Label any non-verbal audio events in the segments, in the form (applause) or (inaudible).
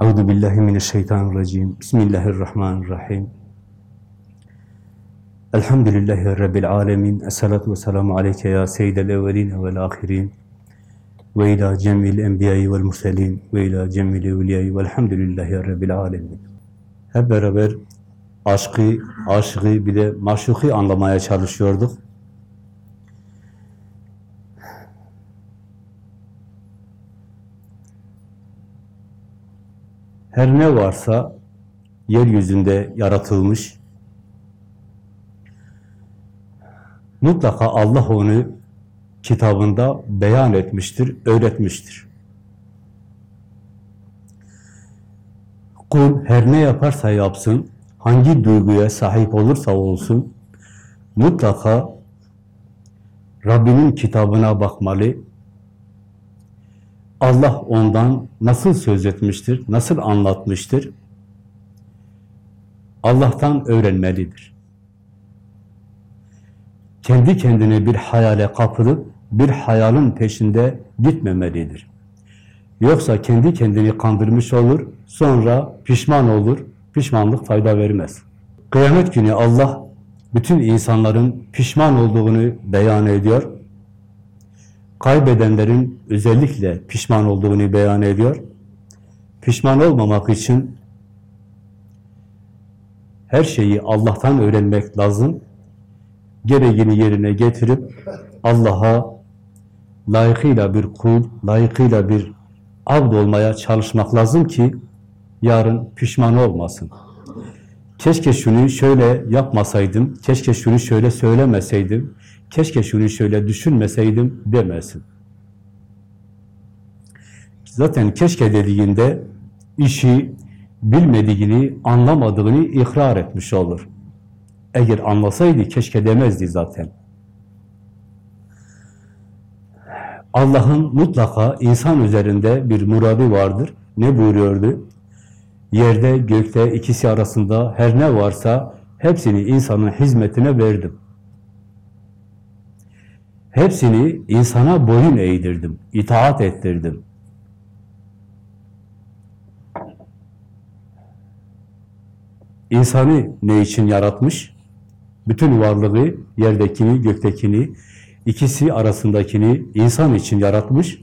Euzu billahi mineşşeytanirracim. Bismillahirrahmanirrahim. Elhamdülillahi rabbil alamin. Essalatu vesselamu aleyke ya seyyidel evvelin ve'l ahirin. Ve ila cemil enbiya'i ve'l murselin ve ila cemil evliya'i ve'lhamdülillahi rabbil alamin. Hep beraber aşkı, aşığı bir de maşuki anlamaya çalışıyorduk. Her ne varsa yeryüzünde yaratılmış, mutlaka Allah onu kitabında beyan etmiştir, öğretmiştir. Kul her ne yaparsa yapsın, hangi duyguya sahip olursa olsun, mutlaka Rabbinin kitabına bakmalı, Allah ondan nasıl söz etmiştir, nasıl anlatmıştır? Allah'tan öğrenmelidir. Kendi kendine bir hayale kapılıp bir hayalin peşinde gitmemelidir. Yoksa kendi kendini kandırmış olur, sonra pişman olur, pişmanlık fayda vermez. Kıyamet günü Allah bütün insanların pişman olduğunu beyan ediyor kaybedenlerin özellikle pişman olduğunu beyan ediyor. Pişman olmamak için her şeyi Allah'tan öğrenmek lazım. Gereğini yerine getirip Allah'a layıkıyla bir kul, layıkıyla bir abd olmaya çalışmak lazım ki yarın pişman olmasın. Keşke şunu şöyle yapmasaydım, keşke şunu şöyle söylemeseydim, keşke şunu şöyle düşünmeseydim demesin. Zaten keşke dediğinde işi bilmediğini, anlamadığını ikrar etmiş olur. Eğer anlasaydı keşke demezdi zaten. Allah'ın mutlaka insan üzerinde bir muradı vardır. Ne buyuruyordu? Yerde, gökte ikisi arasında her ne varsa hepsini insanın hizmetine verdim. Hepsini insana boyun eğdirdim, itaat ettirdim. İnsanı ne için yaratmış? Bütün varlığı, yerdekini, göktekini, ikisi arasındakini insan için yaratmış.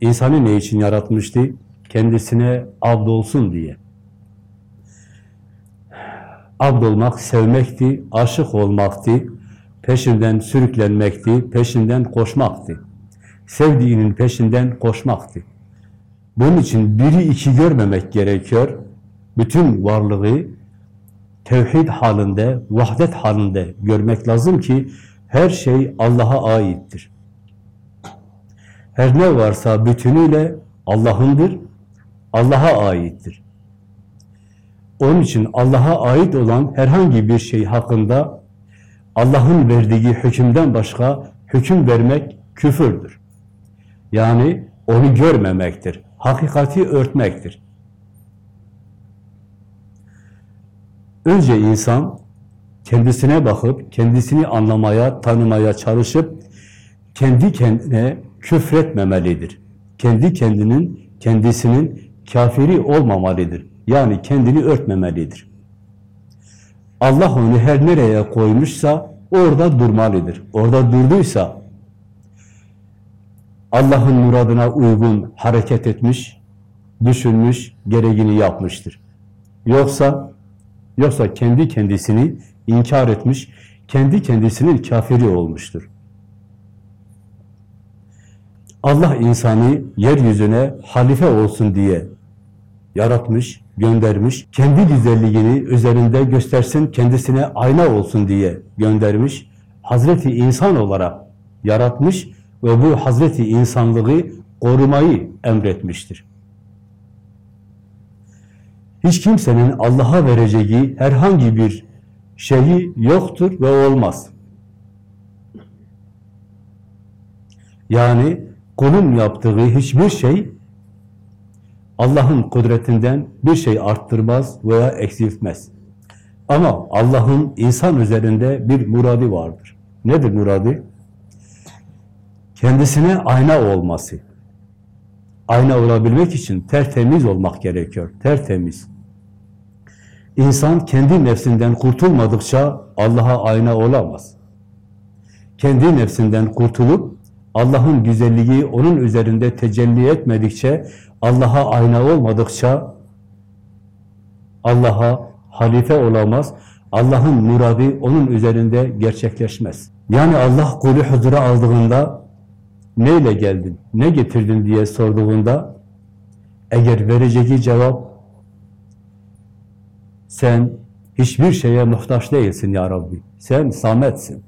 İnsanı ne için yaratmıştı? Kendisine abd olsun diye. Abd olmak sevmekti, aşık olmaktı, peşinden sürüklenmekti, peşinden koşmaktı. Sevdiğinin peşinden koşmaktı. Bunun için biri iki görmemek gerekiyor. Bütün varlığı tevhid halinde, vahdet halinde görmek lazım ki her şey Allah'a aittir. Her ne varsa bütünüyle Allah'ındır, Allah'a aittir. Onun için Allah'a ait olan herhangi bir şey hakkında Allah'ın verdiği hükümden başka hüküm vermek küfürdür. Yani onu görmemektir. Hakikati örtmektir. Önce insan kendisine bakıp, kendisini anlamaya, tanımaya çalışıp kendi kendine küfretmemelidir. Kendi kendinin, kendisinin kafiri olmamalıdır. Yani kendini örtmemelidir. Allah onu her nereye koymuşsa orada durmalıdır. Orada durduysa Allah'ın muradına uygun hareket etmiş, düşünmüş, gereğini yapmıştır. Yoksa yoksa kendi kendisini inkar etmiş, kendi kendisinin kafiri olmuştur. Allah insanı yeryüzüne halife olsun diye yaratmış, göndermiş, kendi güzelliğini üzerinde göstersin, kendisine ayna olsun diye göndermiş, Hazreti insan olarak yaratmış ve bu Hazreti insanlığı korumayı emretmiştir. Hiç kimsenin Allah'a vereceği herhangi bir şeyi yoktur ve olmaz. Yani kulun yaptığı hiçbir şey Allah'ın kudretinden bir şey arttırmaz veya eksiltmez. Ama Allah'ın insan üzerinde bir muradi vardır. Nedir muradi? Kendisine ayna olması. ayna olabilmek için tertemiz olmak gerekiyor. Tertemiz. İnsan kendi nefsinden kurtulmadıkça Allah'a ayna olamaz. Kendi nefsinden kurtulup Allah'ın güzelliği onun üzerinde tecelli etmedikçe, Allah'a ayna olmadıkça Allah'a halife olamaz. Allah'ın muradı onun üzerinde gerçekleşmez. Yani Allah kulü huzura aldığında neyle geldin, ne getirdin diye sorduğunda eğer vereceği cevap sen hiçbir şeye muhtaç değilsin ya Rabbi. Sen sametsin.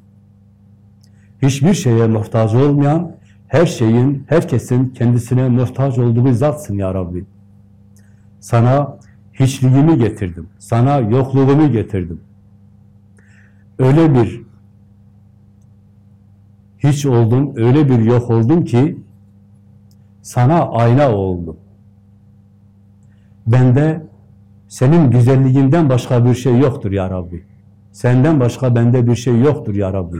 Hiçbir şeye muhtaç olmayan, her şeyin, herkesin kendisine muhtaç olduğu zatsın ya Rabbi. Sana hiçliğimi getirdim. Sana yokluğumu getirdim. Öyle bir hiç oldum, öyle bir yok oldum ki sana ayna oldum. Bende senin güzelliğinden başka bir şey yoktur ya Rabbi. Senden başka bende bir şey yoktur ya Rabbi.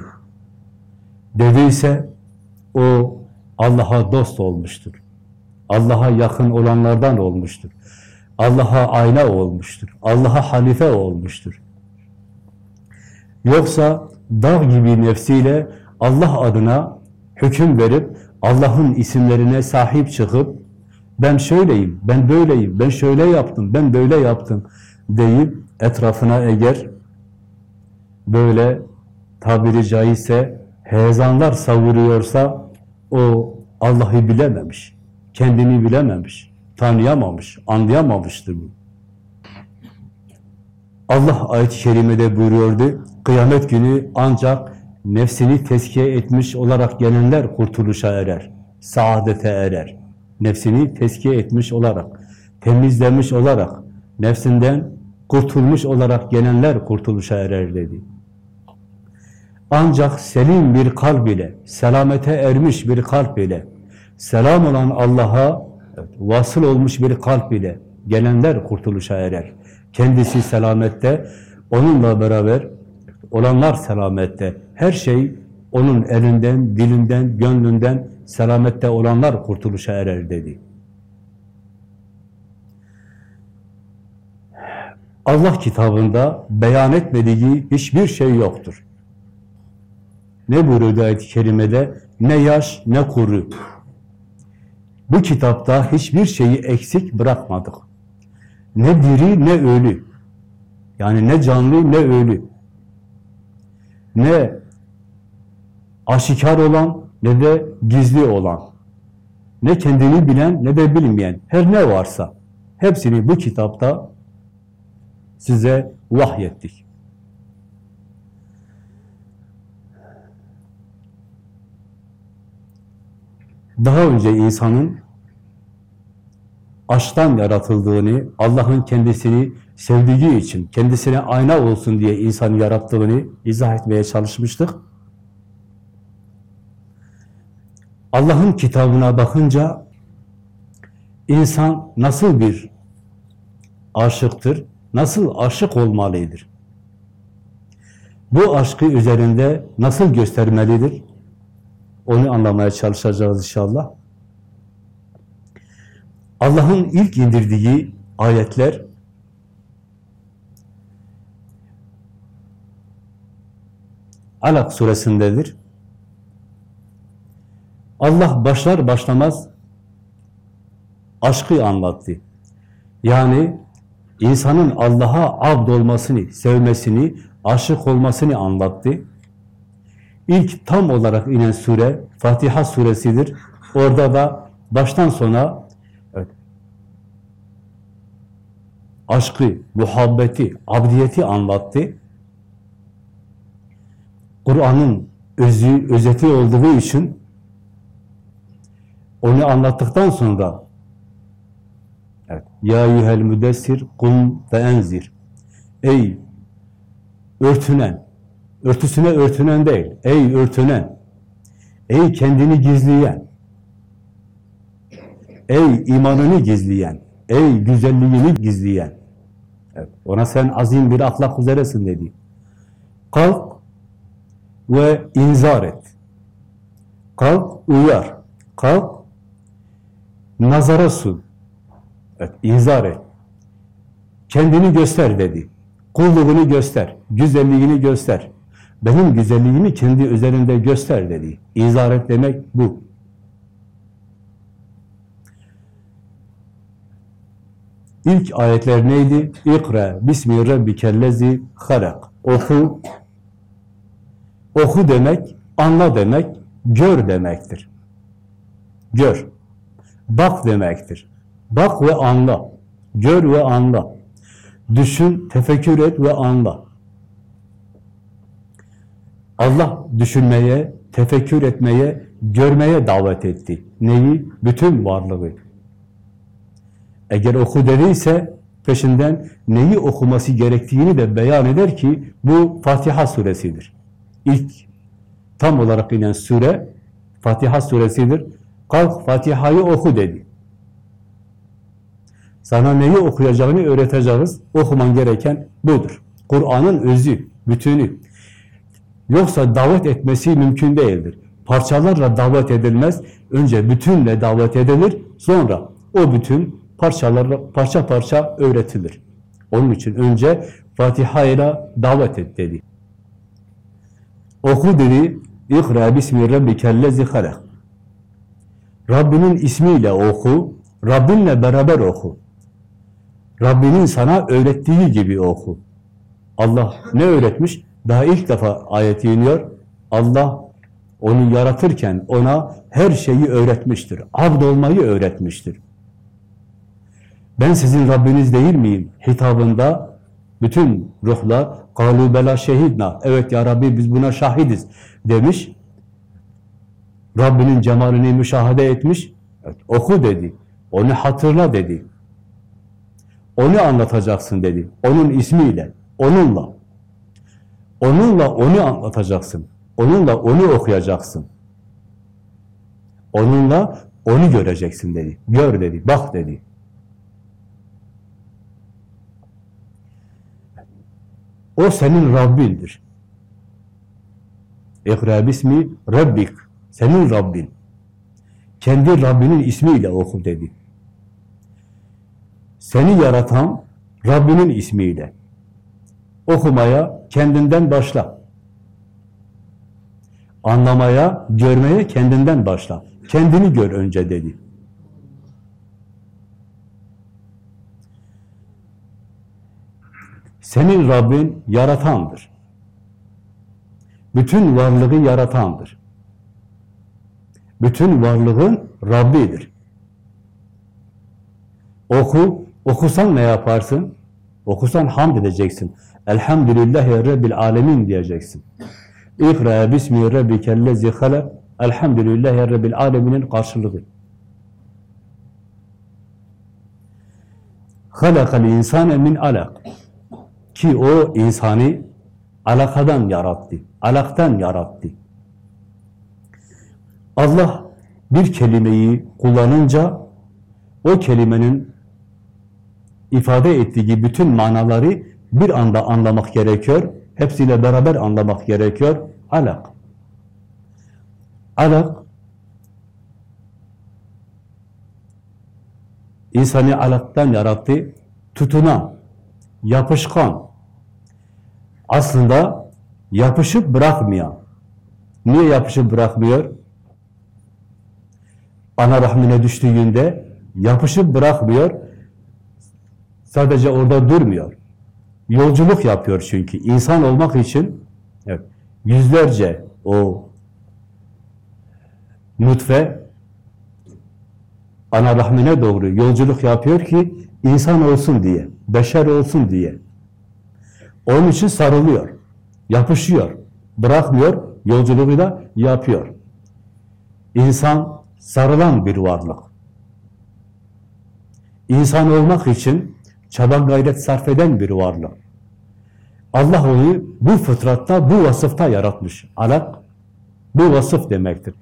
Dediyse o Allah'a dost olmuştur. Allah'a yakın olanlardan olmuştur. Allah'a ayna olmuştur. Allah'a halife olmuştur. Yoksa dağ gibi nefsiyle Allah adına hüküm verip Allah'ın isimlerine sahip çıkıp ben şöyleyim, ben böyleyim, ben şöyle yaptım, ben böyle yaptım deyip etrafına eğer böyle tabiri caizse heyezanlar savuruyorsa o Allah'ı bilememiş, kendini bilememiş, tanıyamamış, anlayamamıştır bu. Allah ayet-i kerimede buyuruyordu, kıyamet günü ancak nefsini tezkiye etmiş olarak gelenler kurtuluşa erer, saadete erer. Nefsini tezkiye etmiş olarak, temizlemiş olarak, nefsinden kurtulmuş olarak gelenler kurtuluşa erer dedi. Ancak selim bir kalb ile, selamete ermiş bir kalp ile, selam olan Allah'a vasıl olmuş bir kalp ile gelenler kurtuluşa erer. Kendisi selamette, onunla beraber olanlar selamette. Her şey onun elinden, dilinden, gönlünden selamette olanlar kurtuluşa erer dedi. Allah kitabında beyan etmediği hiçbir şey yoktur. Ne buyuruyor ayet-i kerimede? Ne yaş, ne kuru. Bu kitapta hiçbir şeyi eksik bırakmadık. Ne diri, ne ölü. Yani ne canlı, ne ölü. Ne aşikar olan, ne de gizli olan. Ne kendini bilen, ne de bilmeyen. Her ne varsa, hepsini bu kitapta size vahyettik. Daha önce insanın aşktan yaratıldığını, Allah'ın kendisini sevdiği için, kendisine ayna olsun diye insanı yarattığını izah etmeye çalışmıştık. Allah'ın kitabına bakınca insan nasıl bir aşıktır, nasıl aşık olmalıdır? Bu aşkı üzerinde nasıl göstermelidir? Onu anlamaya çalışacağız inşallah. Allah'ın ilk indirdiği ayetler Alak suresindedir. Allah başlar başlamaz aşkı anlattı. Yani insanın Allah'a abd olmasını, sevmesini, aşık olmasını anlattı. İlk tam olarak inen sure Fatiha suresidir. Orada da baştan sona evet, aşkı, muhabbeti, abdiyeti anlattı. Kur'an'ın özü, özeti olduğu için onu anlattıktan sonra evet, Ya yuhel müdessir kum ve enzir Ey örtünen örtüsüne örtünen değil, ey örtünen ey kendini gizleyen ey imanını gizleyen ey güzelliğini gizleyen evet, ona sen azim bir ahlak üzeresin dedi. Kalk ve inzar et. Kalk, uyar. Kalk, Nazara sun. Evet, izar et. Kendini göster dedi. Kulluğunu göster. Güzelliğini göster. Benim güzelliğimi kendi üzerinde göster dedi. İzar et demek bu. İlk ayetler neydi? İkra bismi rabbikellezi halak. Oku. Oku demek, anla demek, gör demektir. Gör. Bak demektir. Bak ve anla. Gör ve anla. Düşün, tefekkür et ve anla. Allah düşünmeye, tefekkür etmeye, görmeye davet etti. Neyi? Bütün varlığı. Eğer oku dediyse peşinden neyi okuması gerektiğini de beyan eder ki bu Fatiha suresidir. İlk tam olarak inen sure Fatiha suresidir. Kalk Fatiha'yı oku dedi. Sana neyi okuyacağını öğreteceğiz. Okuman gereken budur. Kur'an'ın özü, bütünü. Yoksa davet etmesi mümkün değildir. Parçalarla davet edilmez. Önce bütünle davet edilir. Sonra o bütün parçalarla parça parça öğretilir. Onun için önce Fatiha ile davet et dedi. Oku dedi. İkra bismi rabbikellezi halak. Rabbinin ismiyle oku. Rabbinle beraber oku. Rabbinin sana öğrettiği gibi oku. Allah ne öğretmiş? Daha ilk defa ayeti iniyor. Allah onu yaratırken ona her şeyi öğretmiştir. Abd olmayı öğretmiştir. Ben sizin Rabbiniz değil miyim? Hitabında bütün ruhlar kalu bela şehidna. Evet ya Rabbi biz buna şahidiz demiş. Rabbinin cemalini müşahede etmiş. Evet, oku dedi. Onu hatırla dedi. Onu anlatacaksın dedi. Onun ismiyle, onunla. Onunla onu anlatacaksın. Onunla onu okuyacaksın. Onunla onu göreceksin dedi. Gör dedi, bak dedi. O senin Rabbindir. İkra bismi Rabbik. Senin Rabbin. Kendi Rabbinin ismiyle oku dedi. Seni yaratan Rabbinin ismiyle. Okumaya kendinden başla. Anlamaya, görmeye kendinden başla. Kendini gör önce dedi. Senin Rabbin yaratandır. Bütün varlığı yaratandır. Bütün varlığın Rabbidir. Oku, okusan ne yaparsın? Okusan hamd edeceksin. Elhamdülillahi Rabbil alemin diyeceksin. İkra bismi rabbikellezi halak. Elhamdülillahi Rabbil aleminin karşılığı. Halakal insane min alak. Ki o insanı alakadan yarattı. Alaktan yarattı. Allah bir kelimeyi kullanınca o kelimenin ifade ettiği bütün manaları bir anda anlamak gerekiyor. Hepsiyle beraber anlamak gerekiyor. Alak. Alak insanı alaktan yarattı. Tutunan, yapışkan, aslında yapışıp bırakmayan. Niye yapışıp bırakmıyor? Ana rahmine düştüğünde yapışıp bırakmıyor. Sadece orada durmuyor. Yolculuk yapıyor çünkü. insan olmak için evet, yüzlerce o nutfe ana rahmine doğru yolculuk yapıyor ki insan olsun diye, beşer olsun diye. Onun için sarılıyor, yapışıyor, bırakmıyor, yolculuğu da yapıyor. İnsan sarılan bir varlık. İnsan olmak için çaba gayret sarf eden bir varlık. Allah onu bu fıtratta, bu vasıfta yaratmış. Alak, bu vasıf demektir.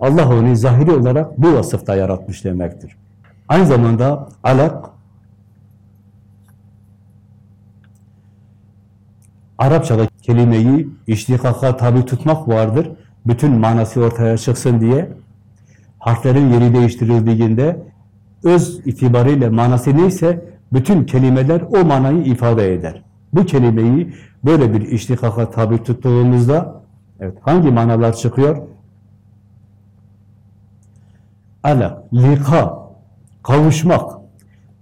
Allah onu zahiri olarak bu vasıfta yaratmış demektir. Aynı zamanda alak, Arapçada kelimeyi iştikaka tabi tutmak vardır. Bütün manası ortaya çıksın diye harflerin yeri değiştirildiğinde öz itibariyle manası neyse bütün kelimeler o manayı ifade eder. Bu kelimeyi böyle bir iştikaka tabi tuttuğumuzda evet hangi manalar çıkıyor? Ala, lika, kavuşmak.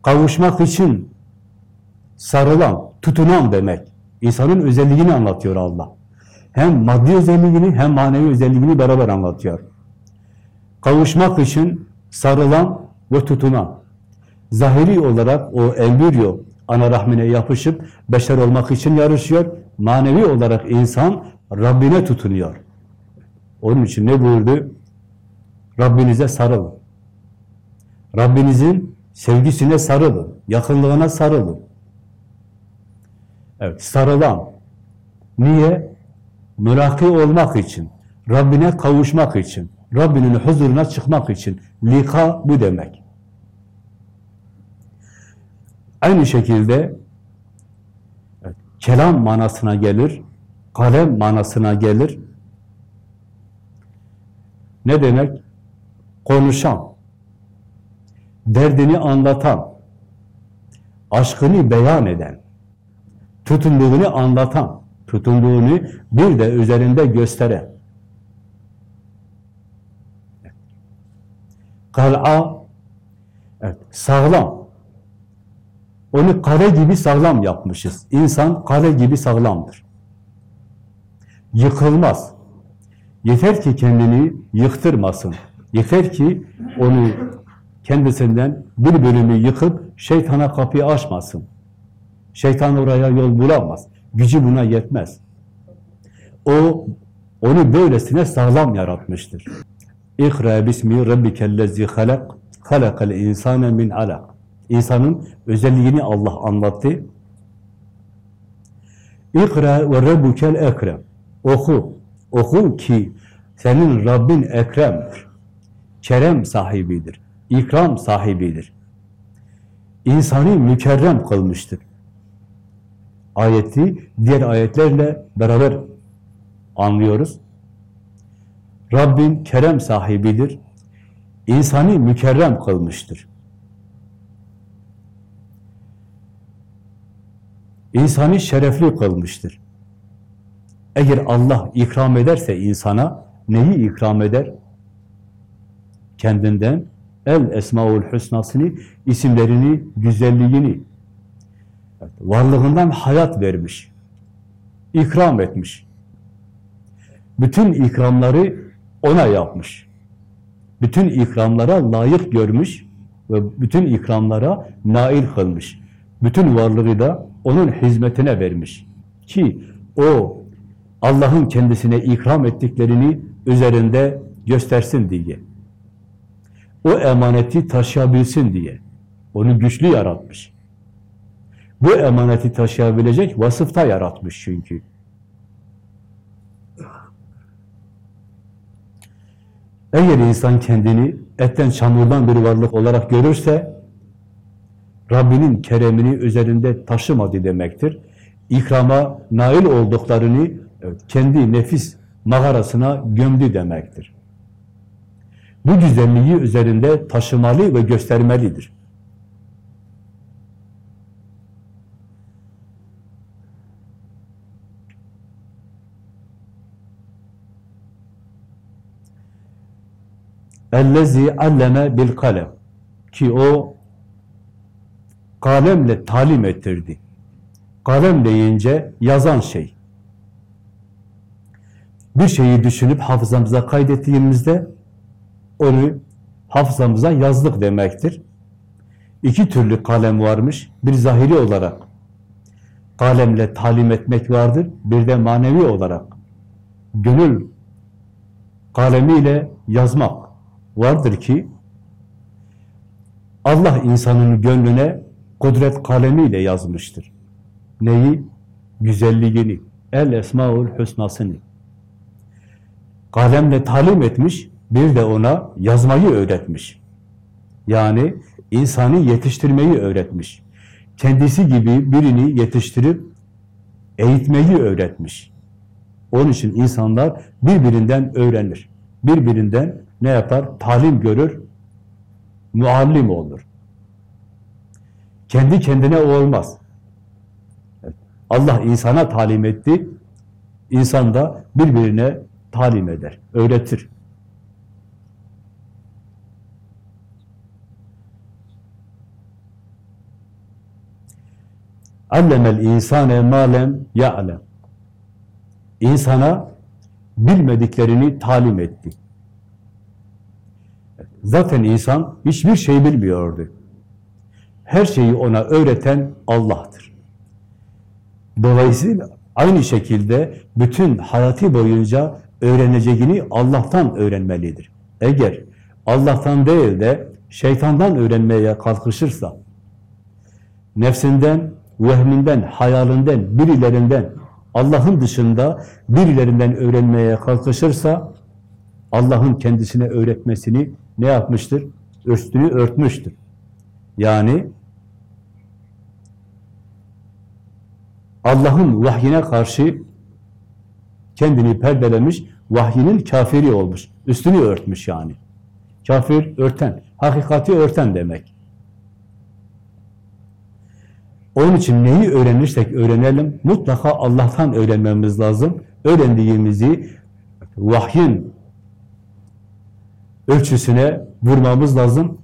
Kavuşmak için sarılan, tutunan demek. İnsanın özelliğini anlatıyor Allah. Hem maddi özelliğini hem manevi özelliğini beraber anlatıyor. Kavuşmak için sarılan ve tutunan. Zahiri olarak o embriyo ana rahmine yapışıp beşer olmak için yarışıyor. Manevi olarak insan Rabbine tutunuyor. Onun için ne buyurdu? Rabbinize sarılın. Rabbinizin sevgisine sarılın. Yakınlığına sarılın. Evet, sarılan. Niye? Mülaki olmak için. Rabbine kavuşmak için. Rabbinin huzuruna çıkmak için. Lika bu demek. Aynı şekilde kelam manasına gelir, kalem manasına gelir. Ne demek? Konuşan, derdini anlatan, aşkını beyan eden, tutunduğunu anlatan, tutunduğunu bir de üzerinde gösteren. Kal'a evet, sağlam. Onu kare gibi sağlam yapmışız. İnsan kare gibi sağlamdır. Yıkılmaz. Yeter ki kendini yıktırmasın. Yeter ki onu kendisinden bir bölümü yıkıp şeytana kapıyı açmasın. Şeytan oraya yol bulamaz. Gücü buna yetmez. O onu böylesine sağlam yaratmıştır. İkra bismi rabbikellezi halak halakal insane min alak. İnsanın özelliğini Allah anlattı. İkra ve rabbukel ekrem. Oku. Oku ki senin Rabbin ekremdir. Kerem sahibidir. ikram sahibidir. İnsanı mükerrem kılmıştır. Ayeti diğer ayetlerle beraber anlıyoruz. Rabbin kerem sahibidir. İnsanı mükerrem kılmıştır. İnsanı şerefli kılmıştır. Eğer Allah ikram ederse insana neyi ikram eder? Kendinden el esmaul husnasını, isimlerini, güzelliğini, varlığından hayat vermiş, ikram etmiş. Bütün ikramları ona yapmış. Bütün ikramlara layık görmüş ve bütün ikramlara nail kılmış. Bütün varlığı da onun hizmetine vermiş. Ki o Allah'ın kendisine ikram ettiklerini üzerinde göstersin diye. O emaneti taşıyabilsin diye. Onu güçlü yaratmış. Bu emaneti taşıyabilecek vasıfta yaratmış çünkü. Eğer insan kendini etten çamurdan bir varlık olarak görürse, Rabbinin keremini üzerinde taşımadı demektir. İkrama nail olduklarını e, kendi nefis mağarasına gömdü demektir. Bu güzelliği üzerinde taşımalı ve göstermelidir. Ellezi alleme bil kalem ki o kalemle talim ettirdi. Kalem deyince yazan şey. Bir şeyi düşünüp hafızamıza kaydettiğimizde onu hafızamıza yazdık demektir. İki türlü kalem varmış. Bir zahiri olarak kalemle talim etmek vardır. Bir de manevi olarak gönül kalemiyle yazmak vardır ki Allah insanın gönlüne kudret kalemiyle yazmıştır. Neyi? Güzelliğini, el esmaul husnasını. Kalemle talim etmiş, bir de ona yazmayı öğretmiş. Yani insanı yetiştirmeyi öğretmiş. Kendisi gibi birini yetiştirip eğitmeyi öğretmiş. Onun için insanlar birbirinden öğrenir. Birbirinden ne yapar? Talim görür, muallim olur. Kendi kendine o olmaz. Allah insana talim etti, insan da birbirine talim eder, öğretir. Allemel insane malem ya'lem. İnsana bilmediklerini talim etti. Zaten insan hiçbir şey bilmiyordu. Her şeyi ona öğreten Allah'tır. Dolayısıyla aynı şekilde bütün hayatı boyunca öğreneceğini Allah'tan öğrenmelidir. Eğer Allah'tan değil de şeytandan öğrenmeye kalkışırsa, nefsinden, vehminden, hayalinden, birilerinden, Allah'ın dışında birilerinden öğrenmeye kalkışırsa, Allah'ın kendisine öğretmesini ne yapmıştır? Üstünü örtmüştür. Yani Allah'ın vahyine karşı kendini perdelemiş, vahyinin kafiri olmuş. Üstünü örtmüş yani. Kafir örten, hakikati örten demek. Onun için neyi öğrenirsek öğrenelim, mutlaka Allah'tan öğrenmemiz lazım. Öğrendiğimizi vahyin ölçüsüne vurmamız lazım.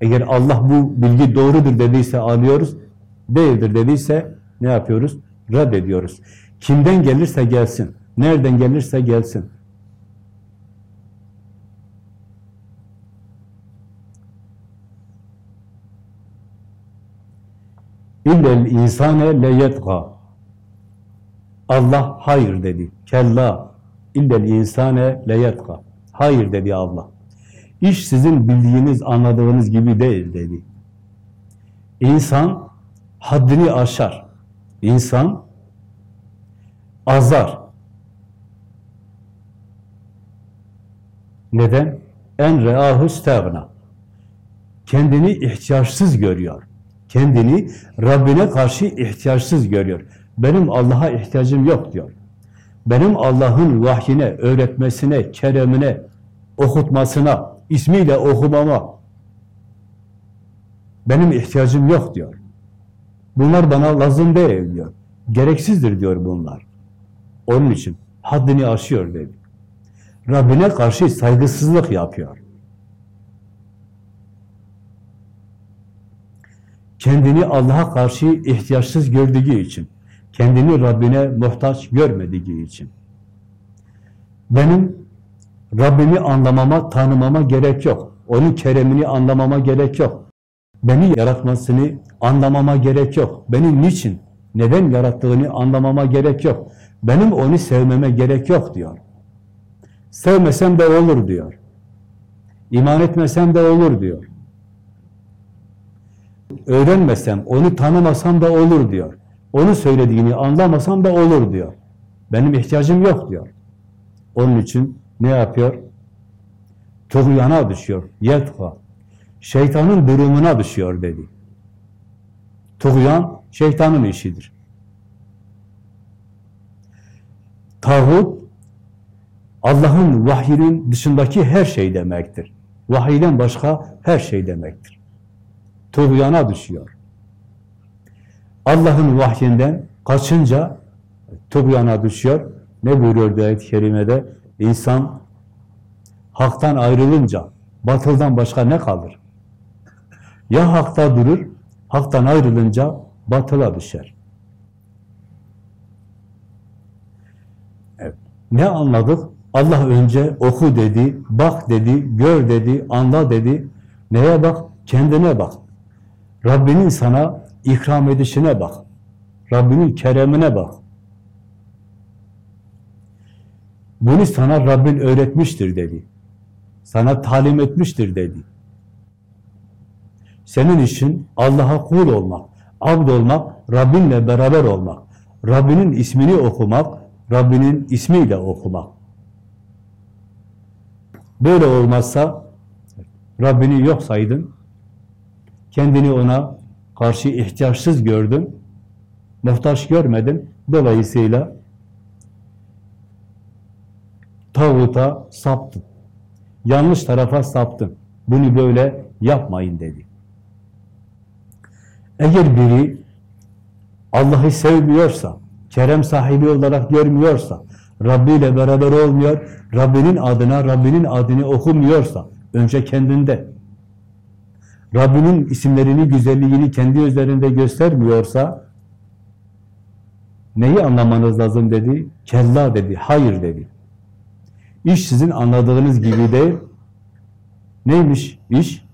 Eğer Allah bu bilgi doğrudur dediyse alıyoruz, değildir dediyse ne yapıyoruz? Reddediyoruz. Kimden gelirse gelsin, nereden gelirse gelsin. İllel insane le yetga. Allah hayır dedi. Kella illel insane le yetga. Hayır dedi Allah. İş sizin bildiğiniz, anladığınız gibi değil dedi. İnsan haddini aşar. İnsan azar. Neden? En reahu stevna. Kendini ihtiyaçsız görüyor. Kendini Rabbine karşı ihtiyaçsız görüyor. Benim Allah'a ihtiyacım yok diyor. Benim Allah'ın vahyine, öğretmesine, keremine, okutmasına, ismiyle okumama benim ihtiyacım yok diyor. Bunlar bana lazım değil diyor. Gereksizdir diyor bunlar. Onun için haddini aşıyor dedi. Rabbine karşı saygısızlık yapıyor. Kendini Allah'a karşı ihtiyaçsız gördüğü için, kendini Rabbine muhtaç görmediği için. Benim Rabbimi anlamama, tanımama gerek yok. Onun keremini anlamama gerek yok. Beni yaratmasını anlamama gerek yok. Beni niçin, neden yarattığını anlamama gerek yok. Benim onu sevmeme gerek yok diyor. Sevmesem de olur diyor. İman etmesem de olur diyor. Öğrenmesem, onu tanımasam da olur diyor. Onu söylediğini anlamasam da olur diyor. Benim ihtiyacım yok diyor. Onun için ne yapıyor? Tuğyana düşüyor. Yetha. Şeytanın durumuna düşüyor dedi. Tuğyan şeytanın işidir. Tağut Allah'ın vahyinin dışındaki her şey demektir. Vahiyden başka her şey demektir. Tuğyana düşüyor. Allah'ın vahyinden kaçınca tuğyana düşüyor. Ne buyuruyor ayet-i kerimede? İnsan haktan ayrılınca batıldan başka ne kalır? Ya hakta durur, haktan ayrılınca batıla düşer. Evet. Ne anladık? Allah önce oku dedi, bak dedi, gör dedi, anla dedi. Neye bak? Kendine bak. Rabbinin sana ikram edişine bak. Rabbinin keremine bak. Bunu sana Rabbin öğretmiştir dedi. Sana talim etmiştir dedi. Senin için Allah'a kul olmak, abd olmak, Rabbinle beraber olmak, Rabbinin ismini okumak, Rabbinin ismiyle okumak. Böyle olmazsa Rabbini yok saydın, kendini ona karşı ihtiyaçsız gördün, muhtaç görmedin, dolayısıyla tağuta saptın. Yanlış tarafa saptın. Bunu böyle yapmayın dedi. Eğer biri Allah'ı sevmiyorsa, kerem sahibi olarak görmüyorsa, Rabbi ile beraber olmuyor, Rabbinin adına, Rabbinin adını okumuyorsa, önce kendinde, Rabbinin isimlerini, güzelliğini kendi üzerinde göstermiyorsa, neyi anlamanız lazım dedi? Kella dedi, hayır dedi. İş sizin anladığınız gibi değil. Neymiş iş?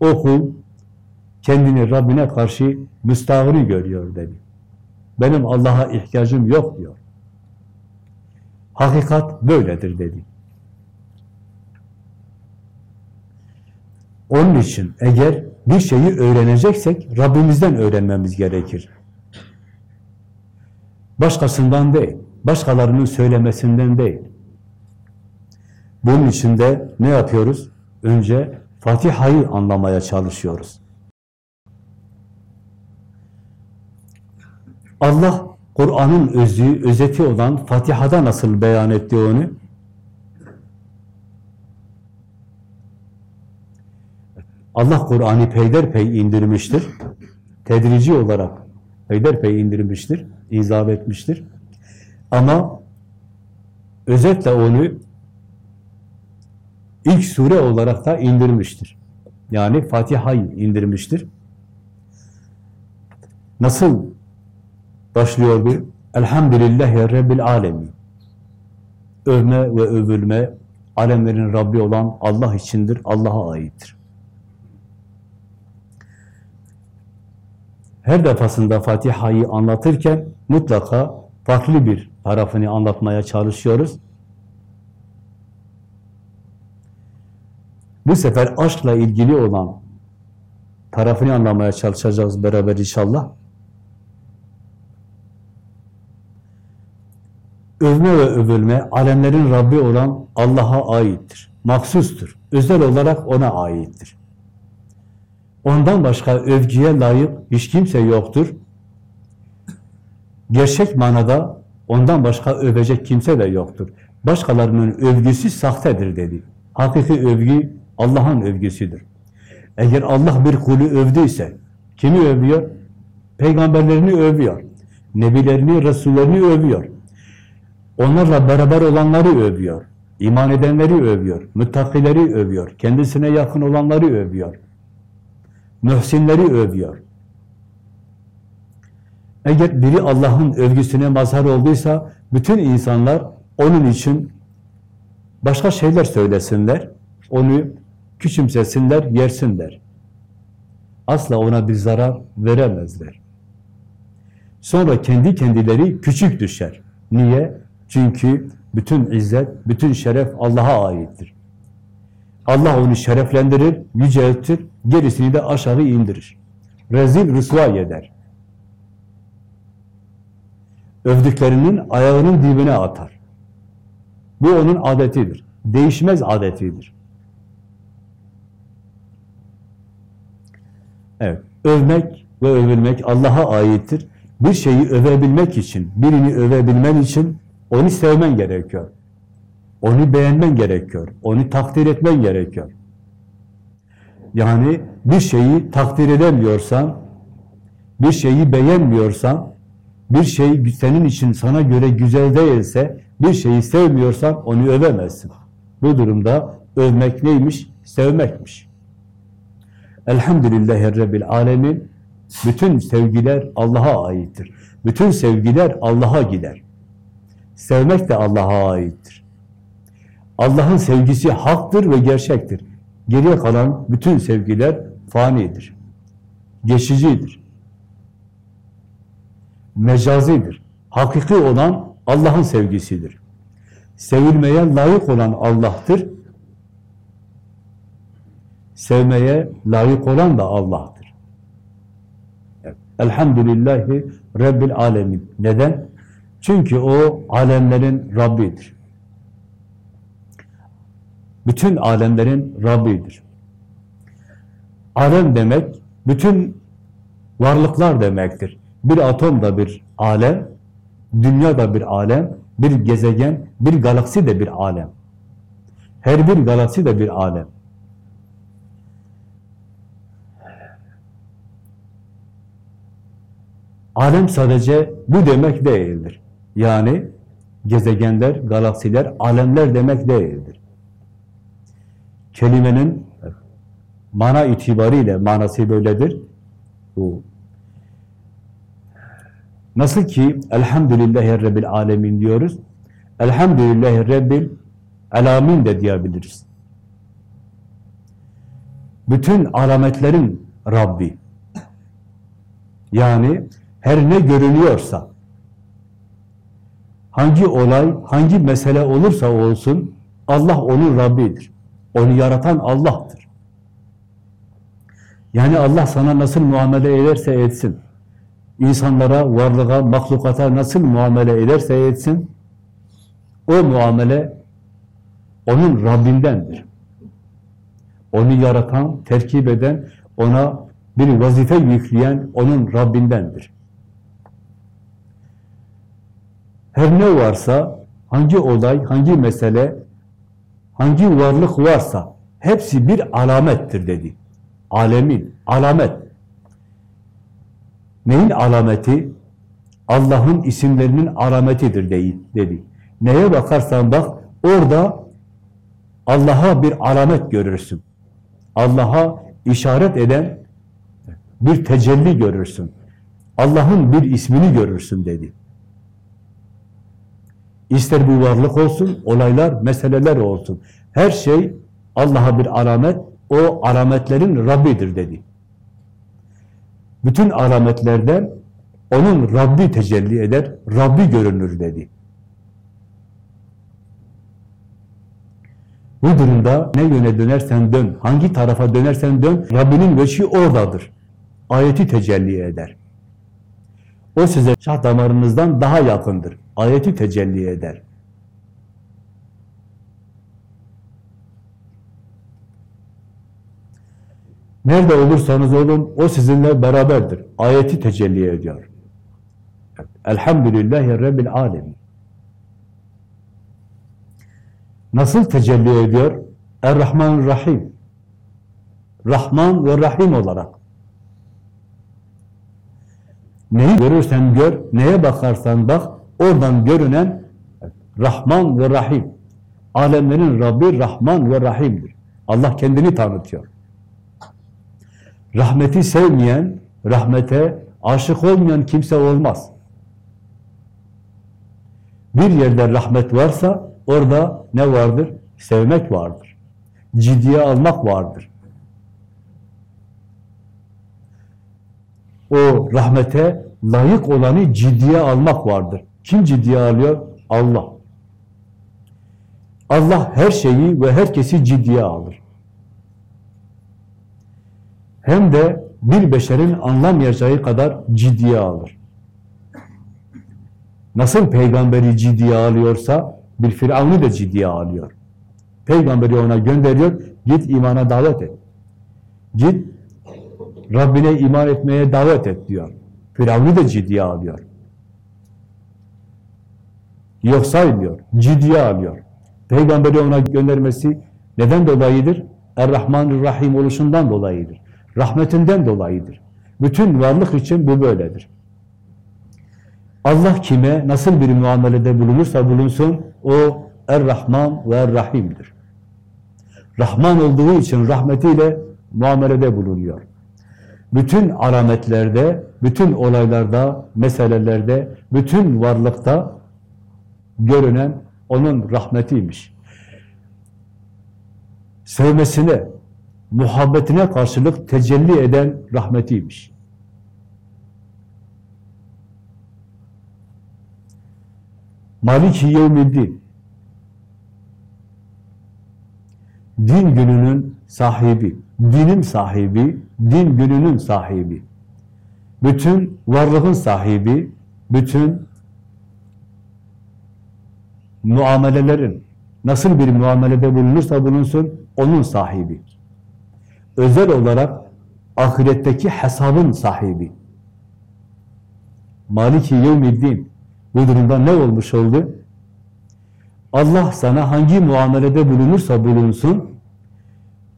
O kul kendini Rabbine karşı müstahını görüyor dedi. Benim Allah'a ihtiyacım yok diyor. Hakikat böyledir dedi. Onun için eğer bir şeyi öğreneceksek Rabbimizden öğrenmemiz gerekir. Başkasından değil, başkalarının söylemesinden değil. Bunun için de ne yapıyoruz? Önce Fatiha'yı anlamaya çalışıyoruz. Allah Kur'an'ın özü, özeti olan Fatiha'da nasıl beyan etti onu? Allah Kur'an'ı peyderpey indirmiştir. Tedrici olarak peyderpey indirmiştir, izah etmiştir. Ama özetle onu ilk sure olarak da indirmiştir. Yani Fatiha'yı indirmiştir. Nasıl başlıyordu? Elhamdülillahi Rabbil Alemin. Övme ve övülme alemlerin Rabbi olan Allah içindir, Allah'a aittir. Her defasında Fatiha'yı anlatırken mutlaka farklı bir tarafını anlatmaya çalışıyoruz. Bu sefer aşkla ilgili olan tarafını anlamaya çalışacağız beraber inşallah. Övme ve övülme alemlerin Rabbi olan Allah'a aittir. Maksustur. Özel olarak ona aittir. Ondan başka övgüye layık hiç kimse yoktur. Gerçek manada ondan başka övecek kimse de yoktur. Başkalarının övgüsü sahtedir dedi. Hakiki övgü Allah'ın övgüsüdür. Eğer Allah bir kulü övdüyse, kimi övüyor? Peygamberlerini övüyor. Nebilerini, Resullerini övüyor. Onlarla beraber olanları övüyor. İman edenleri övüyor. Müttakileri övüyor. Kendisine yakın olanları övüyor. Mühsinleri övüyor. Eğer biri Allah'ın övgüsüne mazhar olduysa, bütün insanlar onun için başka şeyler söylesinler, onu küçümsesinler, yersinler. Asla ona bir zarar veremezler. Sonra kendi kendileri küçük düşer. Niye? Çünkü bütün izzet, bütün şeref Allah'a aittir. Allah onu şereflendirir, yüceltir, gerisini de aşağı indirir. Rezil rüsva eder. Övdüklerinin ayağının dibine atar. Bu onun adetidir. Değişmez adetidir. Evet, övmek ve övülmek Allah'a aittir. Bir şeyi övebilmek için, birini övebilmen için onu sevmen gerekiyor. Onu beğenmen gerekiyor. Onu takdir etmen gerekiyor. Yani bir şeyi takdir edemiyorsan, bir şeyi beğenmiyorsan, bir şey senin için sana göre güzel değilse, bir şeyi sevmiyorsan onu övemezsin. Bu durumda övmek neymiş? Sevmekmiş. Elhamdülillahi Rabbil Alemin. Bütün sevgiler Allah'a aittir. Bütün sevgiler Allah'a gider. Sevmek de Allah'a aittir. Allah'ın sevgisi haktır ve gerçektir. Geriye kalan bütün sevgiler fanidir. Geçicidir. Mecazidir. Hakiki olan Allah'ın sevgisidir. Sevilmeye layık olan Allah'tır. Sevmeye layık olan da Allah'tır. Evet. Elhamdülillahi Rabbil Alemin. Neden? Çünkü o alemlerin Rabbidir. Bütün alemlerin Rabbidir. Alem demek, bütün varlıklar demektir. Bir atom da bir alem, dünya da bir alem, bir gezegen, bir galaksi de bir alem. Her bir galaksi de bir alem. Alem sadece bu demek değildir. Yani gezegenler, galaksiler, alemler demek değildir. Kelimenin mana itibariyle manası böyledir. Bu Nasıl ki Elhamdülillahi Rabbil Alemin diyoruz. Elhamdülillahi Rabbil Alamin de diyebiliriz. Bütün alametlerin Rabbi. Yani her ne görünüyorsa, hangi olay, hangi mesele olursa olsun, Allah onun Rabbidir. Onu yaratan Allah'tır. Yani Allah sana nasıl muamele ederse etsin, insanlara, varlığa, mahlukata nasıl muamele ederse etsin, o muamele onun Rabbindendir. Onu yaratan, terkip eden, ona bir vazife yükleyen onun Rabbindendir. Her ne varsa, hangi olay, hangi mesele, hangi varlık varsa hepsi bir alamettir dedi. Alemin, alamet. Neyin alameti? Allah'ın isimlerinin alametidir dedi. Neye bakarsan bak, orada Allah'a bir alamet görürsün. Allah'a işaret eden bir tecelli görürsün. Allah'ın bir ismini görürsün dedi. İster bu varlık olsun, olaylar, meseleler olsun. Her şey Allah'a bir alamet, o alametlerin Rabbidir dedi. Bütün alametlerden onun Rabbi tecelli eder, Rabbi görünür dedi. Bu durumda ne yöne dönersen dön, hangi tarafa dönersen dön, Rabbinin veçi oradadır. Ayeti tecelli eder. O size şah damarınızdan daha yakındır. Ayeti tecelli eder. Nerede olursanız olun, o sizinle beraberdir. Ayeti tecelli ediyor. Elhamdülillahi Rabbil Alemin. Nasıl tecelli ediyor? Er-Rahman Rahim. Rahman ve Rahim olarak. Neyi görürsen gör, neye bakarsan bak, oradan görünen Rahman ve Rahim. Alemlerin Rabbi Rahman ve Rahim'dir. Allah kendini tanıtıyor. Rahmeti sevmeyen, rahmete aşık olmayan kimse olmaz. Bir yerde rahmet varsa orada ne vardır? Sevmek vardır. Ciddiye almak vardır. O rahmete layık olanı ciddiye almak vardır. Kim ciddiye alıyor? Allah. Allah her şeyi ve herkesi ciddiye alır. Hem de bir beşerin anlamayacağı kadar ciddiye alır. Nasıl peygamberi ciddiye alıyorsa bir Firavun'u da ciddiye alıyor. Peygamberi ona gönderiyor, git imana davet et. Git Rabbine iman etmeye davet et diyor. Firavun'u da ciddiye alıyor. Yok saymıyor, ciddiye alıyor. Peygamberi ona göndermesi neden dolayıdır? Er-Rahman Rahim oluşundan dolayıdır. Rahmetinden dolayıdır. Bütün varlık için bu böyledir. Allah kime nasıl bir muamelede bulunursa bulunsun, o Er-Rahman ve Er-Rahim'dir. Rahman olduğu için rahmetiyle muamelede bulunuyor. Bütün alametlerde, bütün olaylarda, meselelerde, bütün varlıkta görünen onun rahmetiymiş. Sevmesine, muhabbetine karşılık tecelli eden rahmetiymiş. Maliki yevmiddin din gününün sahibi, dinin sahibi, din gününün sahibi, bütün varlığın sahibi, bütün muamelelerin nasıl bir muamelede bulunursa bulunsun, onun sahibi. Özel olarak ahiretteki hesabın sahibi. Maliki yevmiddin. Bu durumda ne olmuş oldu? Allah sana hangi muamelede bulunursa bulunsun,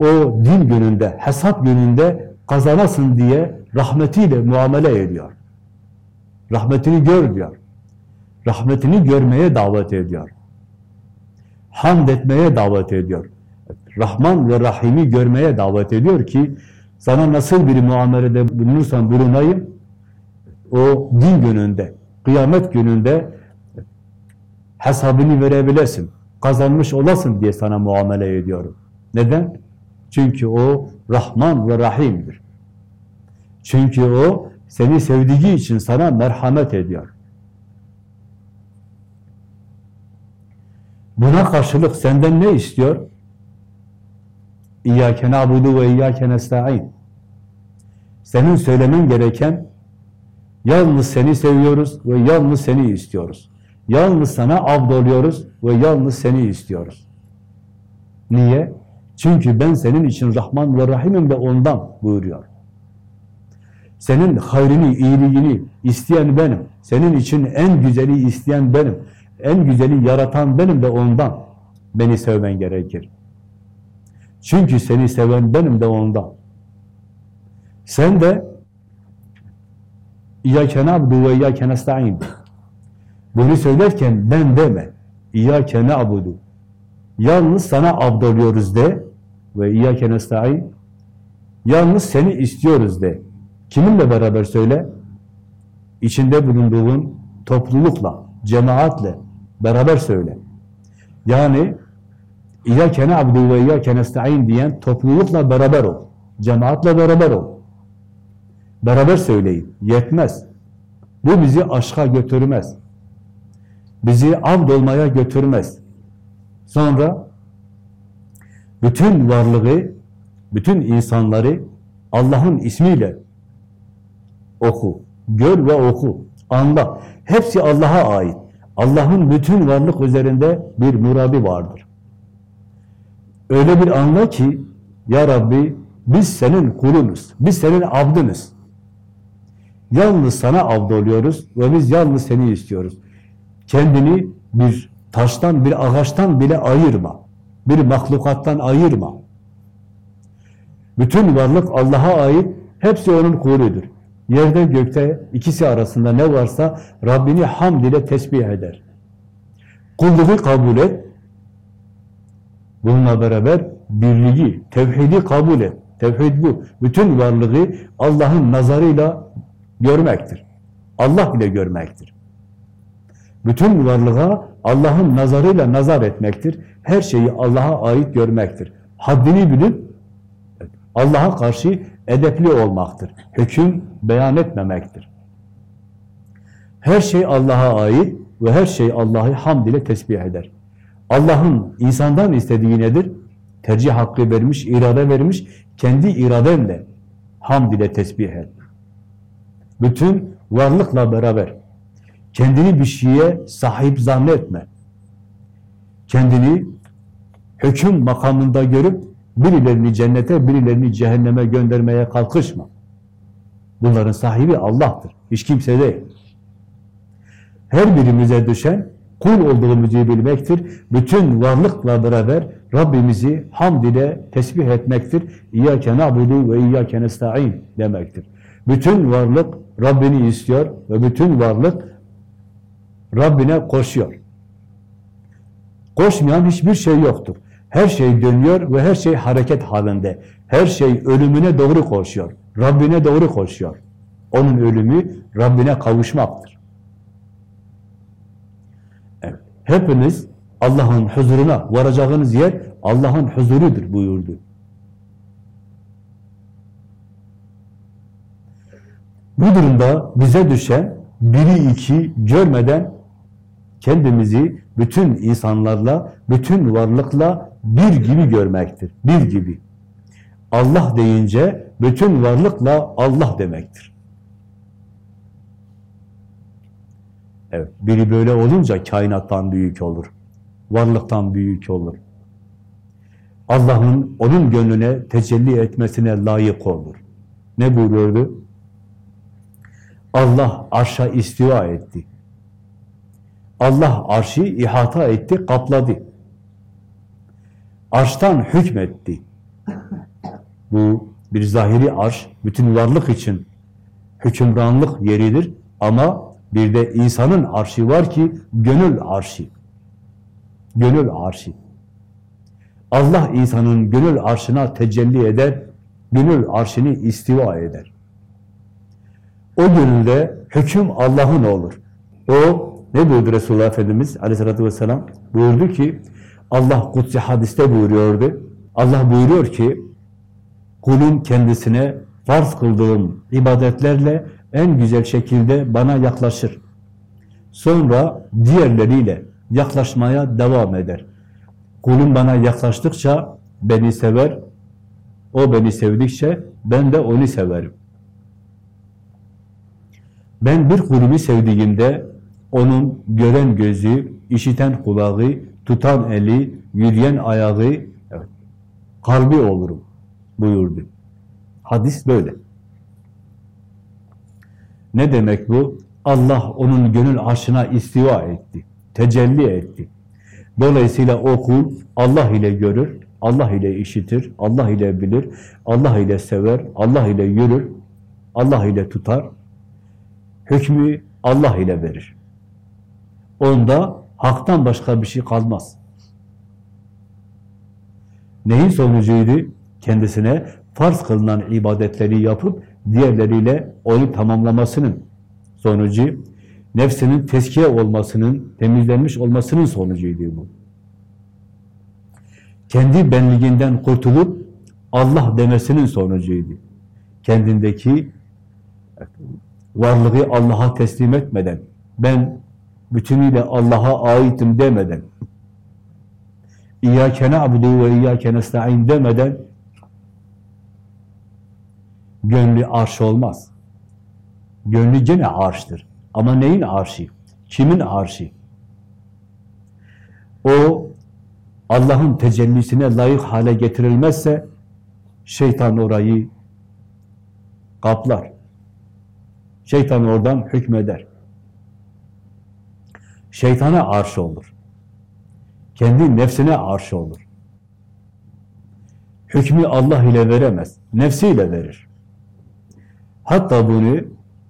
o din gününde, hesap gününde kazanasın diye rahmetiyle muamele ediyor. Rahmetini gör diyor. Rahmetini görmeye davet ediyor. Hamd etmeye davet ediyor. Rahman ve Rahim'i görmeye davet ediyor ki sana nasıl bir muamelede bulunursan bulunayım o din gününde, kıyamet gününde hesabını verebilesin, kazanmış olasın diye sana muamele ediyorum. Neden? Çünkü o Rahman ve Rahim'dir. Çünkü o seni sevdiği için sana merhamet ediyor. Buna karşılık senden ne istiyor? İyyâke na'budu ve iyyâke nesta'in. Senin söylemen gereken yalnız seni seviyoruz ve yalnız seni istiyoruz. Yalnız sana abd oluyoruz ve yalnız seni istiyoruz. Niye? Çünkü ben senin için Rahman ve Rahim'im de ondan buyuruyor. Senin hayrını, iyiliğini isteyen benim. Senin için en güzeli isteyen benim. En güzeli yaratan benim de ondan. Beni sevmen gerekir. Çünkü seni seven benim de ondan. Sen de İyyâke na'budu ve iyyâke nesta'in. Bunu söylerken ben deme. İyyâke na'budu. Yalnız sana abd oluyoruz de ve iyyâke nesta'in. Yalnız seni istiyoruz de. Kiminle beraber söyle? İçinde bulunduğun toplulukla, cemaatle beraber söyle. Yani İyyâke na'budu ve iyyâke nesta'in diyen toplulukla beraber ol. Cemaatle beraber ol. Beraber söyleyin. Yetmez. Bu bizi aşka götürmez. Bizi abd olmaya götürmez. Sonra bütün varlığı, bütün insanları Allah'ın ismiyle oku, gör ve oku, anla. Hepsi Allah'a ait. Allah'ın bütün varlık üzerinde bir murabi vardır. Öyle bir anla ki, Ya Rabbi biz senin kulunuz, biz senin abdınız. Yalnız sana abd oluyoruz ve biz yalnız seni istiyoruz. Kendini bir taştan, bir ağaçtan bile ayırma. Bir mahlukattan ayırma. Bütün varlık Allah'a ait, hepsi onun kuludur. Yerde gökte ikisi arasında ne varsa Rabbini hamd ile tesbih eder. Kulluğu kabul et. Bununla beraber birliği, tevhidi kabul et. Tevhid bu. Bütün varlığı Allah'ın nazarıyla görmektir. Allah ile görmektir. Bütün varlığa Allah'ın nazarıyla nazar etmektir. Her şeyi Allah'a ait görmektir. Haddini bilip Allah'a karşı edepli olmaktır. Hüküm beyan etmemektir. Her şey Allah'a ait ve her şey Allah'ı hamd ile tesbih eder. Allah'ın insandan istediği nedir? Tercih hakkı vermiş, irade vermiş, kendi iradenle hamd ile tesbih et. Bütün varlıkla beraber kendini bir şeye sahip zannetme. Kendini hüküm makamında görüp birilerini cennete, birilerini cehenneme göndermeye kalkışma. Bunların sahibi Allah'tır. Hiç kimse değil. Her birimize düşen kul olduğumuzu bilmektir. Bütün varlıkla beraber Rabbimizi hamd ile tesbih etmektir. İyyâke na'budu ve iyyâke nesta'in demektir. Bütün varlık Rabbini istiyor ve bütün varlık Rabbine koşuyor. Koşmayan hiçbir şey yoktur. Her şey dönüyor ve her şey hareket halinde. Her şey ölümüne doğru koşuyor. Rabbine doğru koşuyor. Onun ölümü Rabbine kavuşmaktır. Evet. Hepiniz Allah'ın huzuruna varacağınız yer Allah'ın huzurudur buyurdu. Bu durumda bize düşen biri iki görmeden kendimizi bütün insanlarla, bütün varlıkla bir gibi görmektir. Bir gibi. Allah deyince bütün varlıkla Allah demektir. Evet, biri böyle olunca kainattan büyük olur. Varlıktan büyük olur. Allah'ın onun gönlüne tecelli etmesine layık olur. Ne buyuruyordu? Allah arşa istiva etti. Allah arşı ihata etti, kapladı. Arştan hükmetti. Bu bir zahiri arş, bütün varlık için hükümranlık yeridir ama Bir de insanın arşi var ki gönül arşi. Gönül arşi. Allah insanın gönül arşına tecelli eder, gönül arşini istiva eder. O gönülde hüküm Allah'ın olur. O ne buyurdu Resulullah Efendimiz aleyhissalatü vesselam? Buyurdu ki Allah kutsi hadiste buyuruyordu. Allah buyuruyor ki kulun kendisine farz kıldığım ibadetlerle en güzel şekilde bana yaklaşır. Sonra diğerleriyle yaklaşmaya devam eder. Kulum bana yaklaştıkça beni sever, o beni sevdikçe ben de onu severim. Ben bir kulumu sevdiğimde onun gören gözü, işiten kulağı, tutan eli, yürüyen ayağı, evet, kalbi olurum buyurdu. Hadis böyle. Ne demek bu? Allah onun gönül aşına istiva etti, tecelli etti. Dolayısıyla o kul Allah ile görür, Allah ile işitir, Allah ile bilir, Allah ile sever, Allah ile yürür, Allah ile tutar. Hükmü Allah ile verir. Onda haktan başka bir şey kalmaz. Neyin sonucuydu? Kendisine farz kılınan ibadetleri yapıp diğerleriyle onu tamamlamasının sonucu, nefsinin teskiye olmasının, temizlenmiş olmasının sonucuydu bu. Kendi benliğinden kurtulup Allah demesinin sonucuydu. Kendindeki varlığı Allah'a teslim etmeden, ben bütünüyle Allah'a aitim demeden, İyyâke na'budu ve iyyâke nesta'in demeden gönlü arş olmaz. Gönlü gene arştır. Ama neyin arşı? Kimin arşı? O Allah'ın tecellisine layık hale getirilmezse şeytan orayı kaplar. Şeytan oradan hükmeder. Şeytana arş olur. Kendi nefsine arş olur. Hükmü Allah ile veremez. Nefsiyle verir. Hatta bunu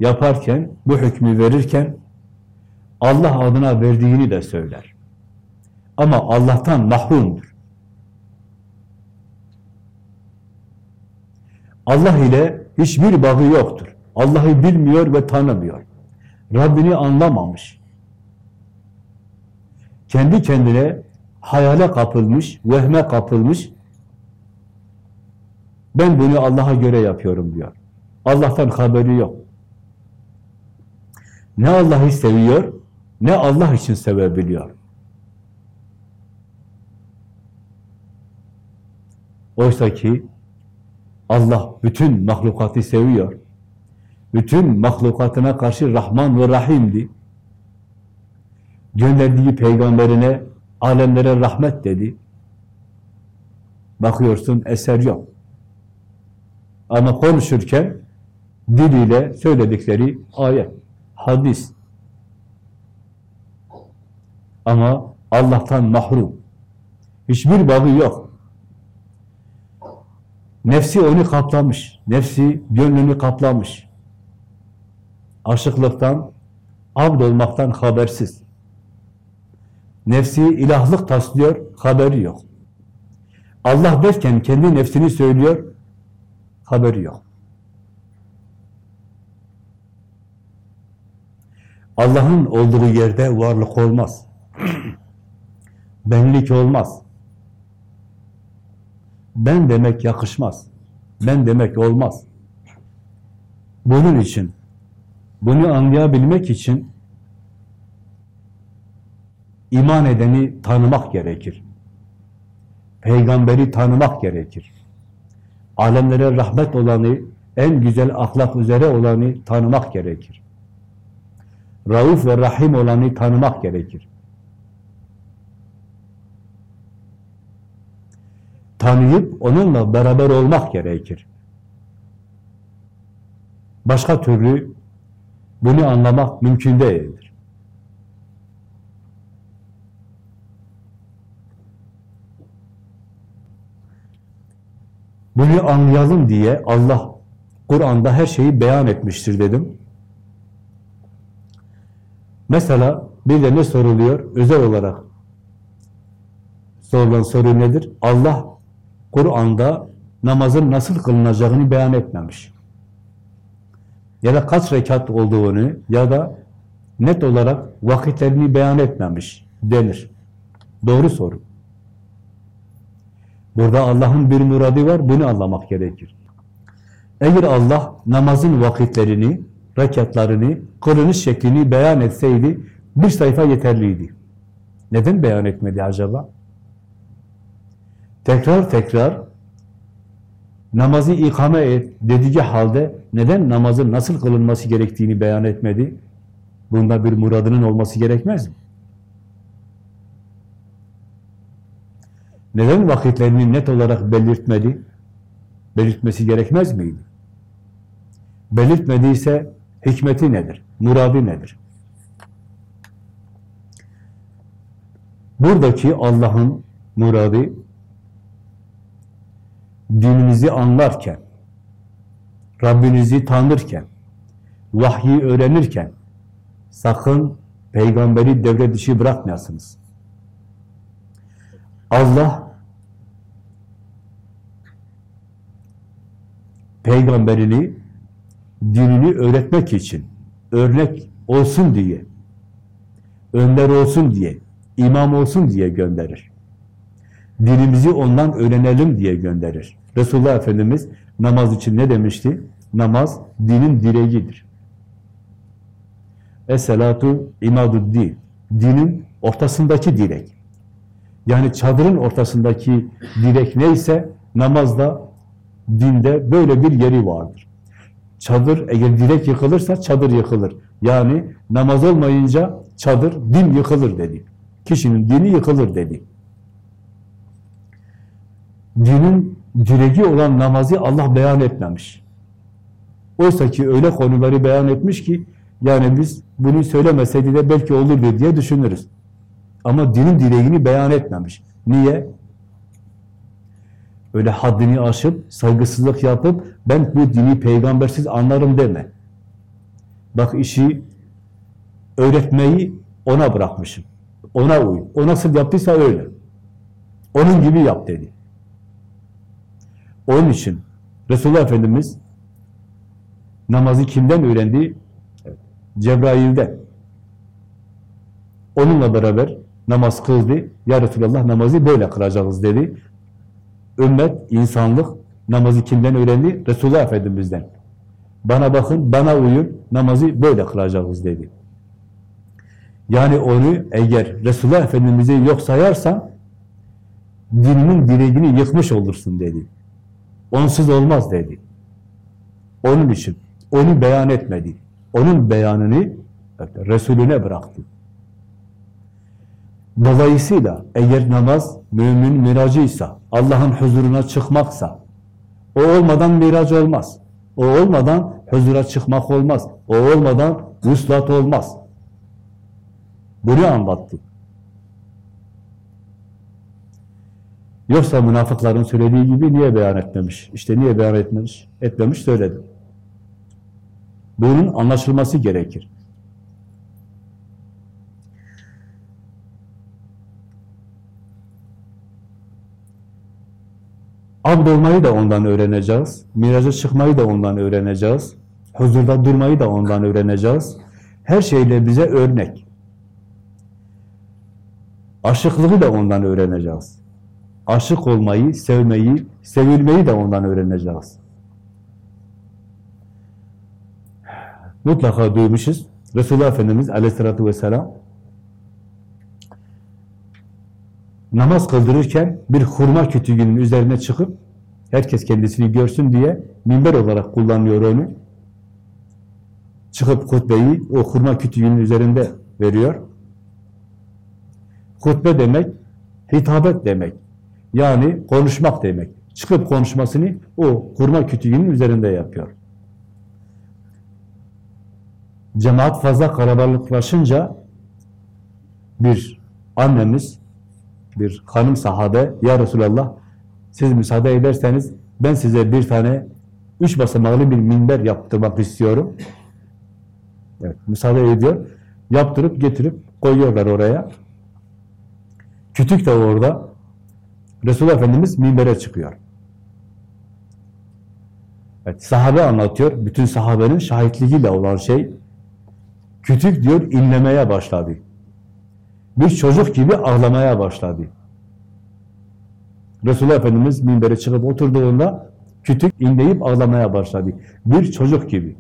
yaparken, bu hükmü verirken Allah adına verdiğini de söyler. Ama Allah'tan mahrumdur. Allah ile hiçbir bağı yoktur. Allah'ı bilmiyor ve tanımıyor. Rabbini anlamamış. Kendi kendine hayale kapılmış, vehme kapılmış. Ben bunu Allah'a göre yapıyorum diyor. Allah'tan haberi yok. Ne Allah'ı seviyor, ne Allah için sevebiliyor. Oysa ki Allah bütün mahlukatı seviyor. Bütün mahlukatına karşı Rahman ve Rahim'di. Gönderdiği peygamberine alemlere rahmet dedi. Bakıyorsun eser yok. Ama konuşurken diliyle söyledikleri ayet, hadis. Ama Allah'tan mahrum. Hiçbir bağı yok. Nefsi onu kaplamış. Nefsi gönlünü kaplamış. Aşıklıktan, abd olmaktan habersiz. Nefsi ilahlık taslıyor, haberi yok. Allah derken kendi nefsini söylüyor, haberi yok. Allah'ın olduğu yerde varlık olmaz. (clears throat) Benlik olmaz. Ben demek yakışmaz. Ben demek olmaz. Bunun için, bunu anlayabilmek için iman edeni tanımak gerekir. Peygamberi tanımak gerekir. Alemlere rahmet olanı, en güzel ahlak üzere olanı tanımak gerekir. Rauf ve Rahim olanı tanımak gerekir. Tanıyıp onunla beraber olmak gerekir. Başka türlü bunu anlamak mümkün değildir. Bunu anlayalım diye Allah Kur'an'da her şeyi beyan etmiştir dedim. Mesela bir de ne soruluyor? Özel olarak sorulan soru nedir? Allah Kur'an'da namazın nasıl kılınacağını beyan etmemiş. Ya da kaç rekat olduğunu ya da net olarak vakitlerini beyan etmemiş denir. Doğru soru. Burada Allah'ın bir muradı var, bunu anlamak gerekir. Eğer Allah namazın vakitlerini, rekatlarını, kılınış şeklini beyan etseydi, bir sayfa yeterliydi. Neden beyan etmedi acaba? Tekrar tekrar namazı ikame et dediği halde neden namazın nasıl kılınması gerektiğini beyan etmedi? Bunda bir muradının olması gerekmez mi? Neden vakitlerini net olarak belirtmedi? Belirtmesi gerekmez miydi? Belirtmediyse hikmeti nedir? Muradı nedir? Buradaki Allah'ın muradı dininizi anlarken, Rabbinizi tanırken, vahyi öğrenirken sakın peygamberi devre dışı bırakmayasınız. Allah peygamberini dinini öğretmek için örnek olsun diye önder olsun diye imam olsun diye gönderir. Dinimizi ondan öğrenelim diye gönderir. Resulullah Efendimiz namaz için ne demişti? Namaz dinin direğidir. Es-salatu imadud din. Dinin ortasındaki direk. Yani çadırın ortasındaki direk neyse namazda, dinde böyle bir yeri vardır. Çadır, eğer direk yıkılırsa çadır yıkılır. Yani namaz olmayınca çadır, din yıkılır dedi. Kişinin dini yıkılır dedi. Dinin direği olan namazı Allah beyan etmemiş. Oysa ki öyle konuları beyan etmiş ki yani biz bunu söylemeseydi de belki olurdu diye düşünürüz. Ama dinin direğini beyan etmemiş. Niye? Öyle haddini aşıp, saygısızlık yapıp, ben bu dini peygambersiz anlarım deme. Bak işi öğretmeyi ona bırakmışım. Ona uy. O nasıl yaptıysa öyle. Onun gibi yap dedi. Onun için Resulullah Efendimiz namazı kimden öğrendi? Cebrail'den. Onunla beraber namaz kıldı. Ya Resulallah namazı böyle kılacağız dedi. Ümmet, insanlık namazı kimden öğrendi? Resulullah Efendimiz'den. Bana bakın, bana uyun, namazı böyle kılacağız dedi. Yani onu eğer Resulullah Efendimiz'i yok sayarsan dininin direğini yıkmış olursun dedi. Onsuz olmaz dedi. Onun için onu beyan etmedi. Onun beyanını Resulüne bıraktı. Dolayısıyla eğer namaz mümin miracıysa, Allah'ın huzuruna çıkmaksa, o olmadan miraç olmaz. O olmadan huzura çıkmak olmaz. O olmadan vuslat olmaz. Bunu anlattı. Yoksa münafıkların söylediği gibi niye beyan etmemiş? İşte niye beyan etmemiş? Etmemiş söyledim. Bunun anlaşılması gerekir. Abd olmayı da ondan öğreneceğiz. Miraca çıkmayı da ondan öğreneceğiz. Huzurda durmayı da ondan öğreneceğiz. Her şeyle bize örnek. Aşıklığı da ondan öğreneceğiz. Aşık olmayı, sevmeyi, sevilmeyi de ondan öğreneceğiz. Mutlaka duymuşuz. Resulullah Efendimiz aleyhissalatü vesselam namaz kıldırırken bir hurma kütüğünün üzerine çıkıp herkes kendisini görsün diye minber olarak kullanıyor onu. Çıkıp hutbeyi o hurma kütüğünün üzerinde veriyor. Hutbe demek, hitabet demek. Yani konuşmak demek. Çıkıp konuşmasını o hurma kütüğünün üzerinde yapıyor. Cemaat fazla kalabalıklaşınca bir annemiz, bir hanım sahabe, Ya Resulallah siz müsaade ederseniz ben size bir tane üç basamaklı bir minber yaptırmak istiyorum. Evet, müsaade ediyor. yaptırıp getirip koyuyorlar oraya. Kütük de orada. Resulullah Efendimiz minbere çıkıyor. Evet, sahabe anlatıyor. Bütün sahabenin şahitliğiyle olan şey. Kütük diyor inlemeye başladı. Bir çocuk gibi ağlamaya başladı. Resulullah Efendimiz minbere çıkıp oturduğunda kütük inleyip ağlamaya başladı. Bir çocuk gibi.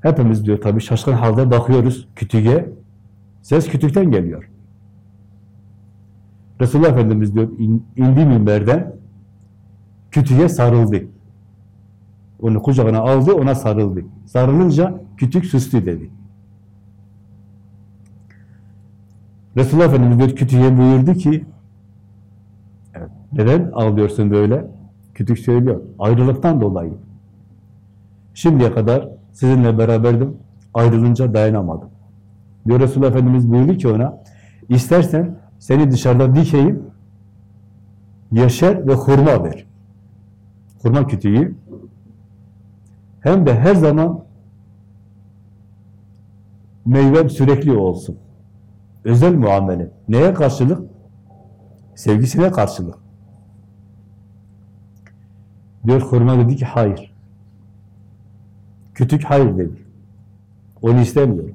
Hepimiz diyor tabii şaşkın halde bakıyoruz kütüğe. Ses kütükten geliyor. Resulullah Efendimiz diyor in, indi minberden kütüğe sarıldı. Onu kucağına aldı, ona sarıldı. Sarılınca kütük sustu dedi. Resulullah Efendimiz diyor kütüğe buyurdu ki evet, neden ağlıyorsun böyle? Kütük söylüyor. Ayrılıktan dolayı. Şimdiye kadar sizinle beraberdim. Ayrılınca dayanamadım. Diyor Resulullah Efendimiz buyurdu ki ona istersen seni dışarıda dikeyim yeşer ve hurma ver. Hurma kütüğü hem de her zaman meyvem sürekli olsun. Özel muamele. Neye karşılık? Sevgisine karşılık. Diyor hurma dedi ki hayır. Kütük hayır dedi. Onu istemiyorum.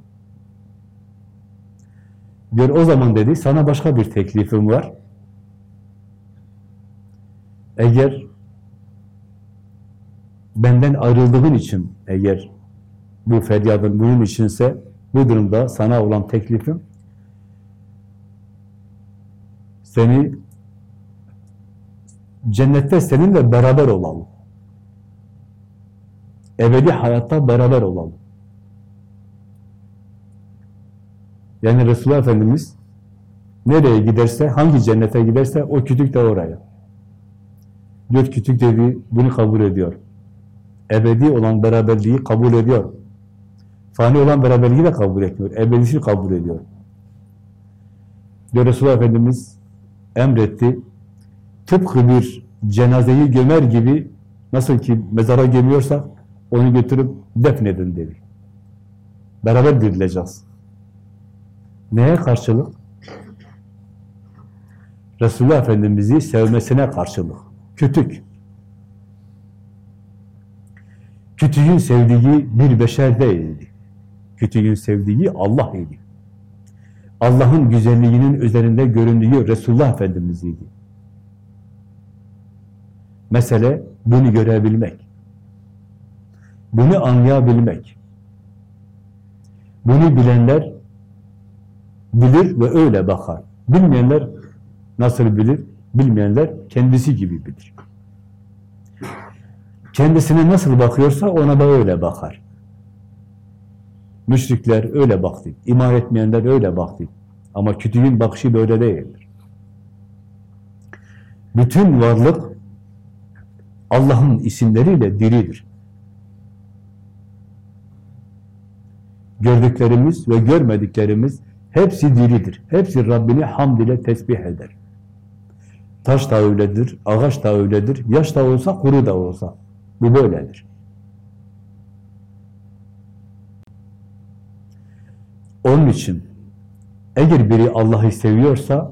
Diyor o zaman dedi sana başka bir teklifim var. Eğer benden ayrıldığın için eğer bu feryadın bunun içinse bu durumda sana olan teklifim seni cennette seninle beraber olalım. Ebedi hayatta beraber olalım. Yani Resulullah Efendimiz nereye giderse, hangi cennete giderse o kütük de oraya. Diyor kütük dedi, bunu kabul ediyor. Ebedi olan beraberliği kabul ediyor. Fani olan beraberliği de kabul etmiyor. Ebedisi kabul ediyor. Diyor Resulullah Efendimiz emretti. Tıpkı bir cenazeyi gömer gibi nasıl ki mezara gömüyorsak onu götürüp defnedin dedi. Beraber dirileceğiz. Neye karşılık? Resulullah Efendimiz'i sevmesine karşılık. Kütük. Kütüğün sevdiği bir beşer değildi. Kütüğün sevdiği Allah idi. Allah'ın güzelliğinin üzerinde göründüğü Resulullah Efendimiz idi. Mesele bunu görebilmek. Bunu anlayabilmek. Bunu bilenler bilir ve öyle bakar. Bilmeyenler nasıl bilir? Bilmeyenler kendisi gibi bilir. Kendisine nasıl bakıyorsa ona da öyle bakar. Müşrikler öyle baktı. İman etmeyenler öyle baktı. Ama kütüğün bakışı böyle değildir. Bütün varlık Allah'ın isimleriyle diridir. Gördüklerimiz ve görmediklerimiz hepsi diridir. Hepsi Rabbini hamd ile tesbih eder. Taş da öyledir, ağaç da öyledir, yaş da olsa, kuru da olsa. Bu böyledir. Onun için eğer biri Allah'ı seviyorsa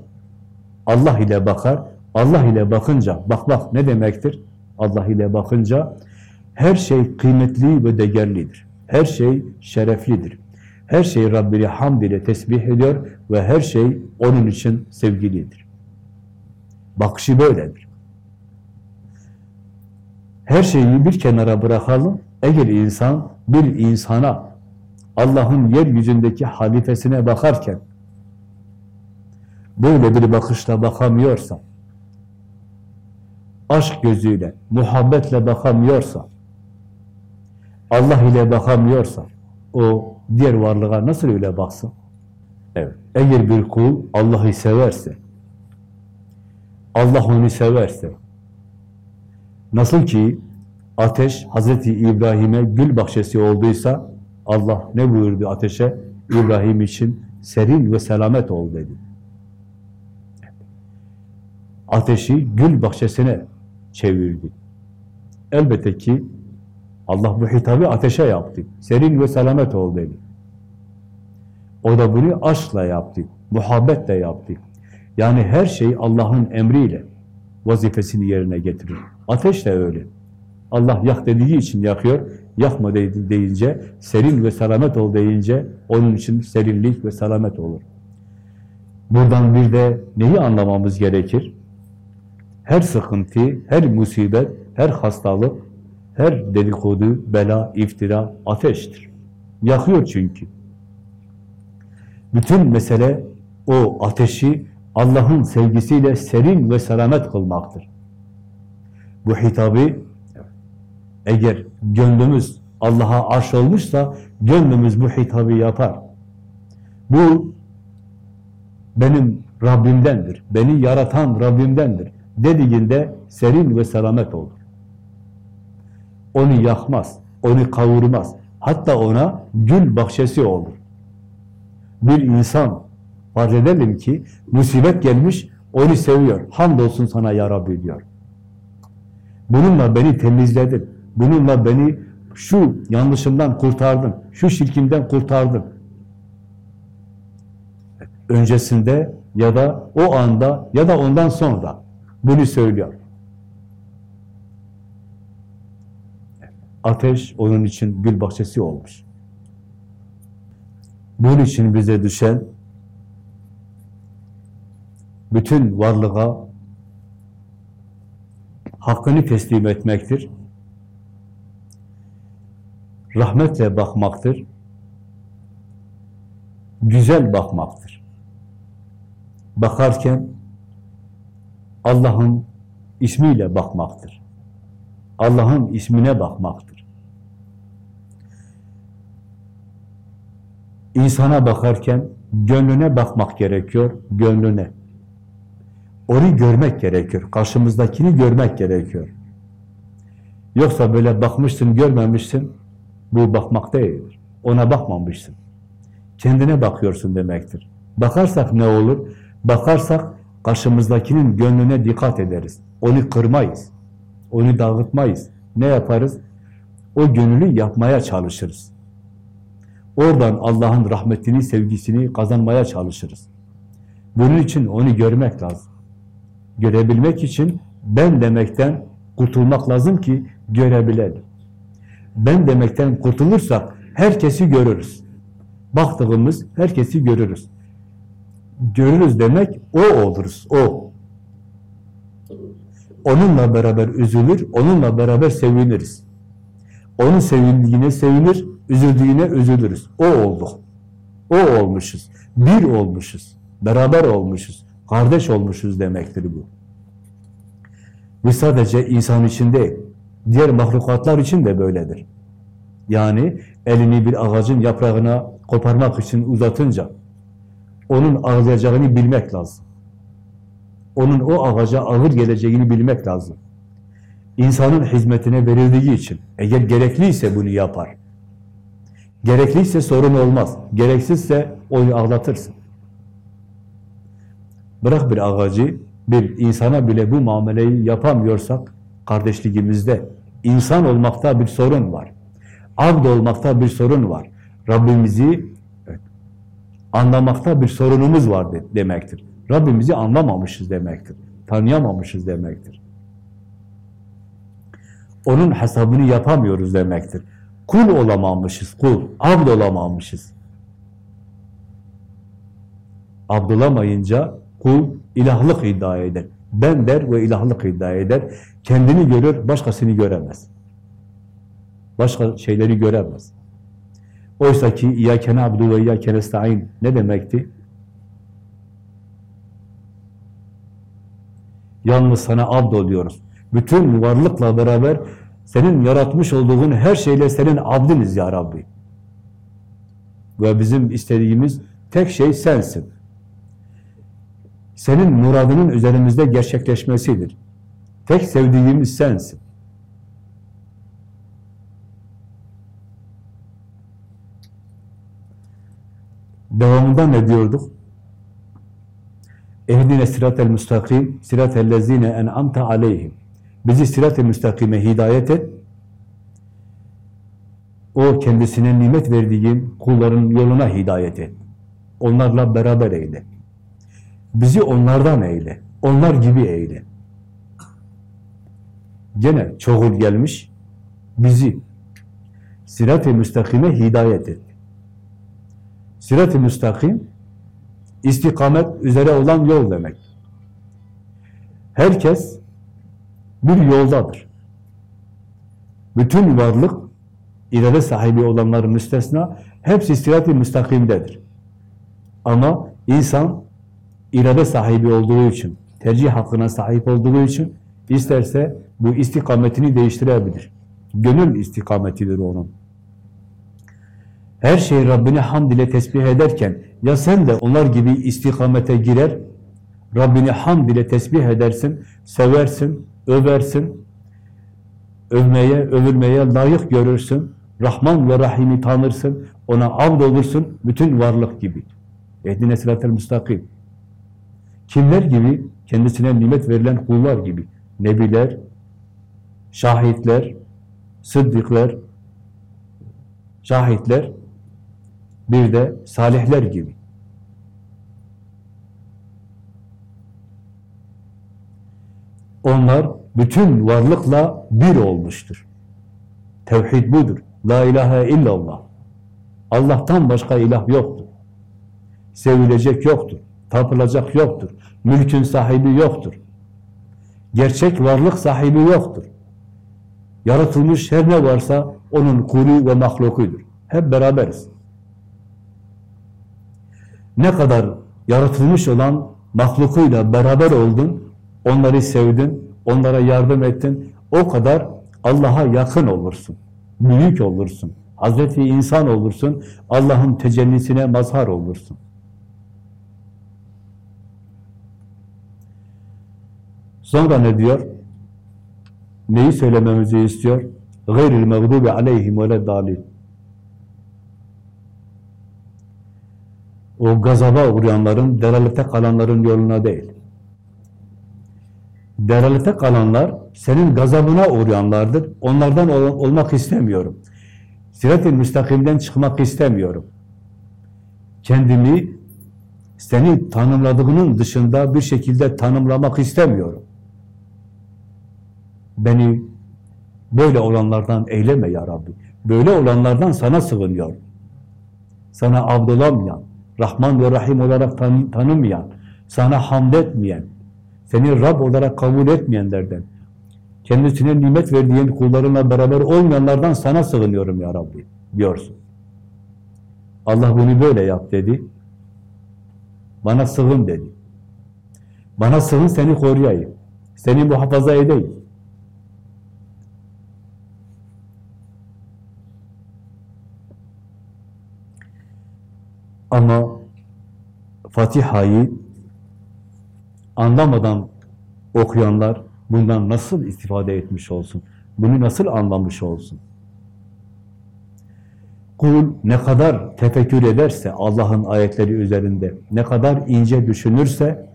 Allah ile bakar. Allah ile bakınca, bak bak ne demektir? Allah ile bakınca her şey kıymetli ve değerlidir. Her şey şereflidir. Her şey Rabbini hamd ile tesbih ediyor ve her şey onun için sevgilidir. Bakışı böyledir. Her şeyi bir kenara bırakalım. Eğer insan bir insana Allah'ın yeryüzündeki halifesine bakarken böyle bir bakışla bakamıyorsa, aşk gözüyle, muhabbetle bakamıyorsa, Allah ile bakamıyorsa, o diğer varlığa nasıl öyle baksın? Evet. Eğer bir kul Allah'ı severse, Allah onu severse, nasıl ki ateş Hazreti İbrahim'e gül bahçesi olduysa, Allah ne buyurdu ateşe? İbrahim için serin ve selamet ol dedi. Ateşi gül bahçesine çevirdi. Elbette ki Allah bu hitabı ateşe yaptı. Serin ve selamet ol dedi. O da bunu aşkla yaptı, muhabbetle yaptı. Yani her şey Allah'ın emriyle vazifesini yerine getiriyor. Ateş de öyle. Allah yak dediği için yakıyor. Yakma deyince, serin ve selamet ol deyince onun için serinlik ve selamet olur. Buradan bir de neyi anlamamız gerekir? Her sıkıntı, her musibet, her hastalık, her dedikodu, bela, iftira ateştir. Yakıyor çünkü. Bütün mesele o ateşi Allah'ın sevgisiyle serin ve selamet kılmaktır. Bu hitabı eğer gönlümüz Allah'a arş olmuşsa gönlümüz bu hitabı yapar. Bu benim Rabbimdendir. Beni yaratan Rabbimdendir. Dediğinde serin ve selamet olur. Onu yakmaz, onu kavurmaz. Hatta ona gül bahçesi olur. Bir insan farz edelim ki musibet gelmiş, onu seviyor. Hamdolsun sana ya Rabbi diyor. Bununla beni temizledin. Bununla beni şu yanlışımdan kurtardın. Şu şirkimden kurtardın. Öncesinde ya da o anda ya da ondan sonra bunu söylüyor. Ateş onun için gül bahçesi olmuş. Bunun için bize düşen bütün varlığa hakkını teslim etmektir. Rahmetle bakmaktır. Güzel bakmaktır. Bakarken Allah'ın ismiyle bakmaktır. Allah'ın ismine bakmaktır. İnsana bakarken gönlüne bakmak gerekiyor, gönlüne. Onu görmek gerekiyor, karşımızdakini görmek gerekiyor. Yoksa böyle bakmışsın, görmemişsin, bu bakmak değildir. Ona bakmamışsın. Kendine bakıyorsun demektir. Bakarsak ne olur? Bakarsak karşımızdakinin gönlüne dikkat ederiz. Onu kırmayız. Onu dağıtmayız. Ne yaparız? O gönüllü yapmaya çalışırız. Oradan Allah'ın rahmetini, sevgisini kazanmaya çalışırız. Bunun için onu görmek lazım. Görebilmek için ben demekten kurtulmak lazım ki görebilelim. Ben demekten kurtulursak herkesi görürüz. Baktığımız herkesi görürüz. Görürüz demek o oluruz, o. Onunla beraber üzülür, onunla beraber seviniriz. Onun sevindiğine sevinir, üzüldüğüne üzülürüz. O olduk. O olmuşuz. Bir olmuşuz. Beraber olmuşuz. Kardeş olmuşuz demektir bu. Bu sadece insan için değil. Diğer mahlukatlar için de böyledir. Yani elini bir ağacın yaprağına koparmak için uzatınca onun ağlayacağını bilmek lazım. Onun o ağaca ağır geleceğini bilmek lazım. İnsanın hizmetine verildiği için eğer gerekliyse bunu yapar. Gerekliyse sorun olmaz. Gereksizse onu ağlatırsın. Bırak bir ağacı, bir insana bile bu muameleyi yapamıyorsak kardeşliğimizde insan olmakta bir sorun var. Abd olmakta bir sorun var. Rabbimizi anlamakta bir sorunumuz var demektir. Rabbimizi anlamamışız demektir. Tanıyamamışız demektir. Onun hesabını yapamıyoruz demektir. Kul olamamışız, kul. Abd olamamışız. Abd olamayınca kul ilahlık iddia eder. Ben der ve ilahlık iddia eder. Kendini görür, başkasını göremez. Başka şeyleri göremez. Oysa ki İyyâke na'budu ve İyyâke nesta'in ne demekti? Yalnız sana abd oluyoruz. Bütün varlıkla beraber senin yaratmış olduğun her şeyle senin abdiniz ya Rabbi. Ve bizim istediğimiz tek şey sensin. Senin muradının üzerimizde gerçekleşmesidir. Tek sevdiğimiz sensin. Devamında ne diyorduk? Ehdine siratel müstakim, siratel lezine en'amte aleyhim. Bizi sirat-ı müstakime hidayet et. O kendisine nimet verdiğin kulların yoluna hidayet et. onlarla beraber eyle. Bizi onlardan eyle. Onlar gibi eyle. Gene çoğul gelmiş, bizi sirat-i müstakime hidayet et. Sirat-i müstakim, istikamet üzere olan yol demek. Herkes bir yoldadır. Bütün varlık, irade sahibi olanların müstesna, hepsi sirat-i müstakimdedir. Ama insan, irade sahibi olduğu için, tercih hakkına sahip olduğu için, isterse bu istikametini değiştirebilir. Gönül istikametidir onun. Her şeyi Rabbine hamd ile tesbih ederken, ya sen de onlar gibi istikamete girer, Rabbini hamd ile tesbih edersin, seversin, översin, övmeye, övülmeye layık görürsün, Rahman ve Rahim'i tanırsın, ona avd olursun, bütün varlık gibi. Ehdine sıratel müstakim. Kimler gibi? Kendisine nimet verilen kullar gibi. Nebiler, şahitler, sıddıklar, şahitler, bir de salihler gibi. Onlar bütün varlıkla bir olmuştur. Tevhid budur. La ilahe illallah. Allah'tan başka ilah yoktur. Sevilecek yoktur. Tapılacak yoktur. Mülkün sahibi yoktur. Gerçek varlık sahibi yoktur. Yaratılmış her ne varsa onun kulu ve mahlukudur. Hep beraberiz. Ne kadar yaratılmış olan mahlukuyla beraber oldun, onları sevdin, onlara yardım ettin, o kadar Allah'a yakın olursun, büyük olursun, Hazreti insan olursun, Allah'ın tecellisine mazhar olursun. Sonra ne diyor? Neyi söylememizi istiyor? غَيْرِ الْمَغْضُوبِ عَلَيْهِمْ وَلَا دَالِينَ O gazaba uğrayanların, delalete kalanların yoluna değil. Delalete kalanlar, senin gazabına uğrayanlardır. Onlardan ol olmak istemiyorum. Sirat-i müstakimden çıkmak istemiyorum. Kendimi seni tanımladığının dışında bir şekilde tanımlamak istemiyorum. Beni böyle olanlardan eyleme ya Rabbi. Böyle olanlardan sana sığınıyorum. Sana abdolamayan, Rahman ve Rahim olarak tan tanımayan, sana hamd etmeyen, seni Rab olarak kabul etmeyenlerden, kendisine nimet verdiğin kullarınla beraber olmayanlardan sana sığınıyorum ya Rabbi diyorsun. Allah bunu böyle yap dedi. Bana sığın dedi. Bana sığın seni koruyayım. Seni muhafaza edeyim. Ama Fatiha'yı anlamadan okuyanlar bundan nasıl istifade etmiş olsun? Bunu nasıl anlamış olsun? Kul ne kadar tefekkür ederse Allah'ın ayetleri üzerinde, ne kadar ince düşünürse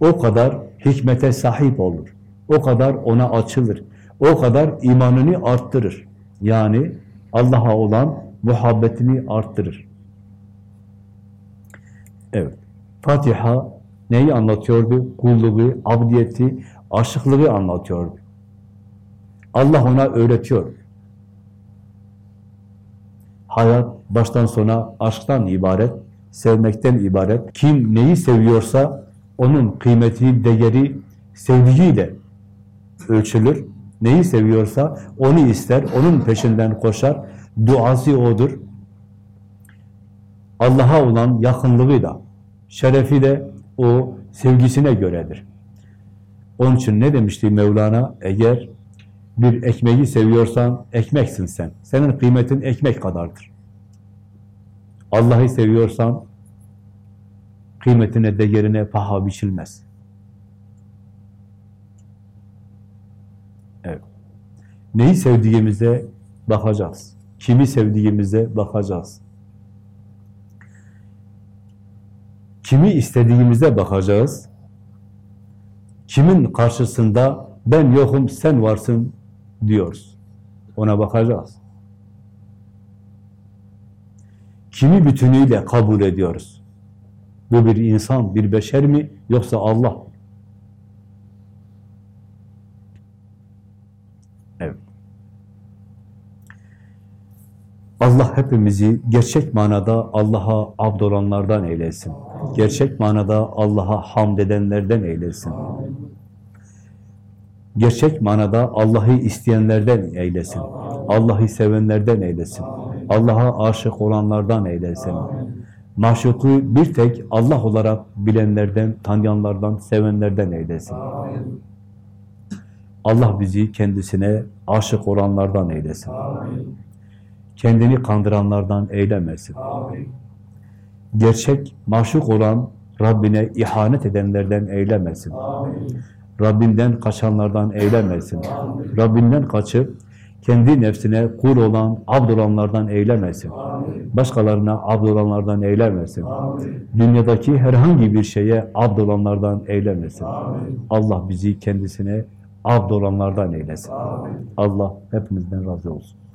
o kadar hikmete sahip olur. O kadar ona açılır. O kadar imanını arttırır. Yani Allah'a olan muhabbetini arttırır. Evet. Fatiha neyi anlatıyordu? Kulluğu, abdiyeti, aşıklığı anlatıyordu. Allah ona öğretiyor. Hayat baştan sona aşktan ibaret, sevmekten ibaret. Kim neyi seviyorsa onun kıymeti, değeri sevgiyle ölçülür. Neyi seviyorsa onu ister, onun peşinden koşar. Duası odur. Allah'a olan yakınlığı da, şerefi de o sevgisine göredir. Onun için ne demişti Mevlana? Eğer bir ekmeği seviyorsan ekmeksin sen. Senin kıymetin ekmek kadardır. Allah'ı seviyorsan kıymetine, değerine paha biçilmez. Evet. Neyi sevdiğimize bakacağız. Kimi sevdiğimize bakacağız. Kimi istediğimize bakacağız. Kimin karşısında ben yokum, sen varsın diyoruz. Ona bakacağız. Kimi bütünüyle kabul ediyoruz. Bu bir insan, bir beşer mi yoksa Allah? mı? Evet. Allah hepimizi gerçek manada Allah'a abd olanlardan eylesin. Gerçek manada Allah'a hamd edenlerden eylesin. Gerçek manada Allah'ı isteyenlerden eylesin. Allah'ı sevenlerden eylesin. Allah'a aşık olanlardan eylesin. Maşuku bir tek Allah olarak bilenlerden, tanıyanlardan, sevenlerden eylesin. Allah bizi kendisine aşık olanlardan eylesin. Kendini kandıranlardan eylemesin. Gerçek maşuk olan Rabbine ihanet edenlerden eylemesin. Rabbinden kaçanlardan eylemesin. Rabbinden kaçıp kendi nefsine kul olan, abd olanlardan eylemesin. Başkalarına abd olanlardan eylemesin. Dünyadaki herhangi bir şeye abd olanlardan eylemesin. Allah bizi kendisine abd olanlardan eylesin. Allah hepimizden razı olsun.